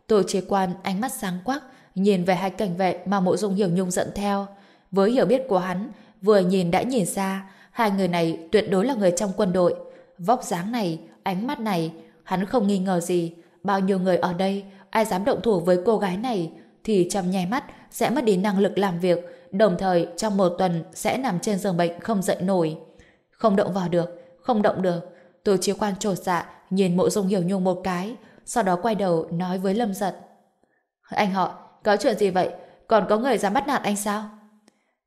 Tô chế quan ánh mắt sáng quắc nhìn về hai cảnh vệ mà mộ dung hiểu nhung dẫn theo. Với hiểu biết của hắn, vừa nhìn đã nhìn ra, hai người này tuyệt đối là người trong quân đội. Vóc dáng này, ánh mắt này, hắn không nghi ngờ gì. Bao nhiêu người ở đây, ai dám động thủ với cô gái này, thì trong nháy mắt sẽ mất đi năng lực làm việc, đồng thời trong một tuần sẽ nằm trên giường bệnh không dậy nổi. Không động vào được, không động được. Tôi chiếu quan trột dạ, nhìn mộ dung hiểu nhung một cái, sau đó quay đầu nói với Lâm Giật. Anh họ, có chuyện gì vậy? Còn có người dám bắt nạt anh sao?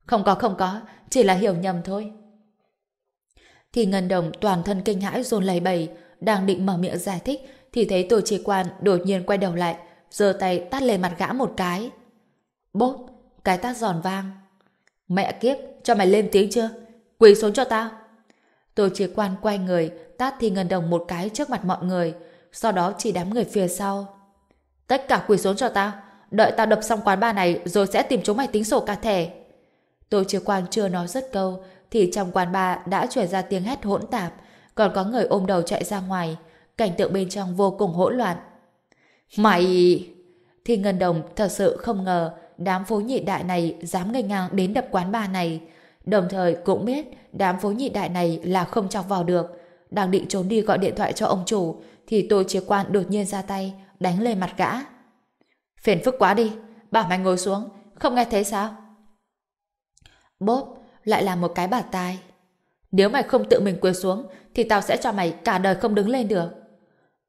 Không có không có, chỉ là hiểu nhầm thôi. Thì Ngân Đồng toàn thân kinh hãi run lẩy bẩy, đang định mở miệng giải thích thì thấy tổ chỉ quan đột nhiên quay đầu lại, giơ tay tát lên mặt gã một cái. Bốp, cái tát giòn vang. Mẹ kiếp, cho mày lên tiếng chưa? Quỳ xuống cho tao. Tổ chỉ quan quay người, tát thì Ngân Đồng một cái trước mặt mọi người, sau đó chỉ đám người phía sau. Tất cả quỳ xuống cho tao, đợi tao đập xong quán ba này rồi sẽ tìm chúng mày tính sổ cả thẻ. Tổ chỉ Quan chưa nói dứt câu, thì trong quán ba đã chuyển ra tiếng hét hỗn tạp, còn có người ôm đầu chạy ra ngoài, cảnh tượng bên trong vô cùng hỗn loạn. Mày... Thì Ngân Đồng thật sự không ngờ đám phố nhị đại này dám ngây ngang đến đập quán ba này, đồng thời cũng biết đám phố nhị đại này là không chọc vào được. Đang định trốn đi gọi điện thoại cho ông chủ, thì Tô Chiêu Quan đột nhiên ra tay, đánh lên mặt gã. Phiền phức quá đi, bảo mày ngồi xuống, không nghe thấy sao? Bốp, lại là một cái bạt tai. Nếu mày không tự mình quỳ xuống, thì tao sẽ cho mày cả đời không đứng lên được.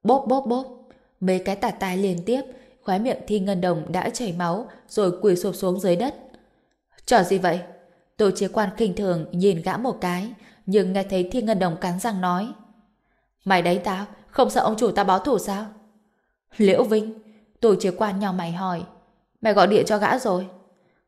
Bốp bốp bốp, mấy cái tạt tai liên tiếp, khóe miệng Thi Ngân Đồng đã chảy máu, rồi quỳ sụp xuống dưới đất. chờ gì vậy? Tổ chế quan khinh thường nhìn gã một cái, nhưng nghe thấy Thi Ngân Đồng cắn răng nói. Mày đấy tao, không sợ ông chủ tao báo thù sao? Liễu Vinh, Tổ chế quan nhau mày hỏi. Mày gọi điện cho gã rồi.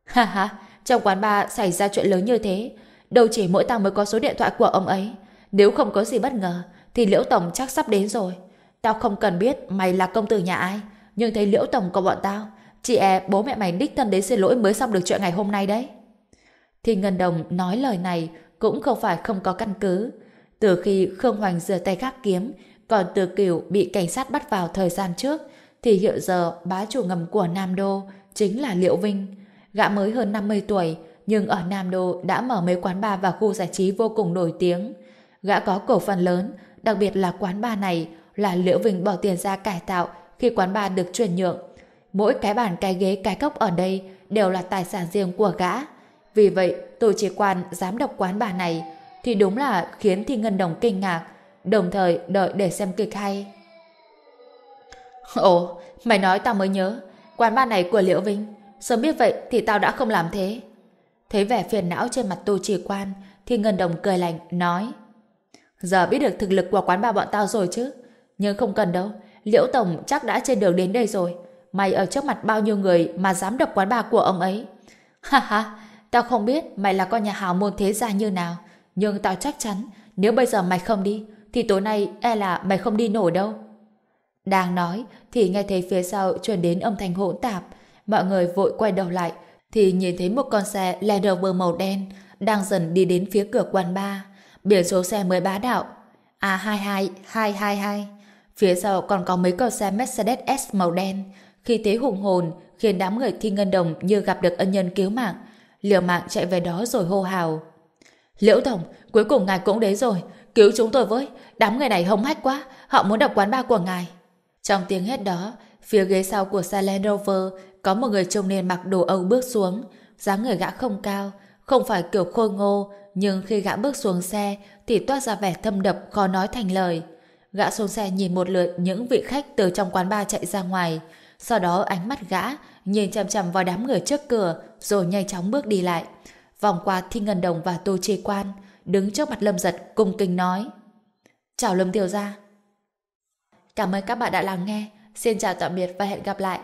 Ha ha, trong quán bar xảy ra chuyện lớn như thế. Đâu chỉ mỗi tao mới có số điện thoại của ông ấy. Nếu không có gì bất ngờ, thì Liễu Tổng chắc sắp đến rồi. Tao không cần biết mày là công tử nhà ai, nhưng thấy Liễu Tổng của bọn tao, chị e bố mẹ mày đích thân đến xin lỗi mới xong được chuyện ngày hôm nay đấy. Thì Ngân Đồng nói lời này cũng không phải không có căn cứ. Từ khi Khương Hoành rửa tay gác kiếm, còn từ kiểu bị cảnh sát bắt vào thời gian trước, thì hiện giờ bá chủ ngầm của Nam Đô chính là Liễu Vinh. Gã mới hơn 50 tuổi, nhưng ở Nam Đô đã mở mấy quán bar và khu giải trí vô cùng nổi tiếng. Gã có cổ phần lớn, đặc biệt là quán bar này là Liễu Vinh bỏ tiền ra cải tạo khi quán bar được chuyển nhượng. Mỗi cái bàn cái ghế cái cốc ở đây đều là tài sản riêng của gã. Vì vậy, tổ chỉ quan giám đốc quán bar này thì đúng là khiến Thi Ngân Đồng kinh ngạc, đồng thời đợi để xem kịch hay. Ồ, mày nói tao mới nhớ, quán bar này của Liễu Vinh, sớm biết vậy thì tao đã không làm thế. Thấy vẻ phiền não trên mặt Tô Chỉ Quan, thì Ngân Đồng cười lạnh, nói Giờ biết được thực lực của quán ba bọn tao rồi chứ, nhưng không cần đâu, Liễu Tổng chắc đã trên đường đến đây rồi. Mày ở trước mặt bao nhiêu người mà dám đập quán ba của ông ấy. Ha ha, tao không biết mày là con nhà hào môn thế gia như nào, nhưng tao chắc chắn nếu bây giờ mày không đi, thì tối nay e là mày không đi nổi đâu. Đang nói thì nghe thấy phía sau truyền đến âm thanh hỗn tạp. Mọi người vội quay đầu lại thì nhìn thấy một con xe Land Rover màu đen đang dần đi đến phía cửa quán bar. Biển số xe mới bá đạo A22 222. Phía sau còn có mấy con xe Mercedes S màu đen. Khi thế hùng hồn khiến đám người thi ngân đồng như gặp được ân nhân cứu mạng. Liều mạng chạy về đó rồi hô hào. Liễu Tổng, cuối cùng ngài cũng đến rồi. Cứu chúng tôi với. Đám người này hống hách quá. Họ muốn đập quán bar của ngài. Trong tiếng hét đó, phía ghế sau của xe Land Rover có một người trông nên mặc đồ Âu bước xuống. dáng người gã không cao, không phải kiểu khôi ngô, nhưng khi gã bước xuống xe, thì toát ra vẻ thâm đập khó nói thành lời. Gã xuống xe nhìn một lượt những vị khách từ trong quán bar chạy ra ngoài. Sau đó ánh mắt gã nhìn chằm chằm vào đám người trước cửa, rồi nhanh chóng bước đi lại. Vòng qua Thi Ngân Đồng và Tô Trê Quan, đứng trước mặt Lâm Giật, cung kính nói, Chào Lâm Tiểu Gia Cảm ơn các bạn đã lắng nghe. Xin chào tạm biệt và hẹn gặp lại.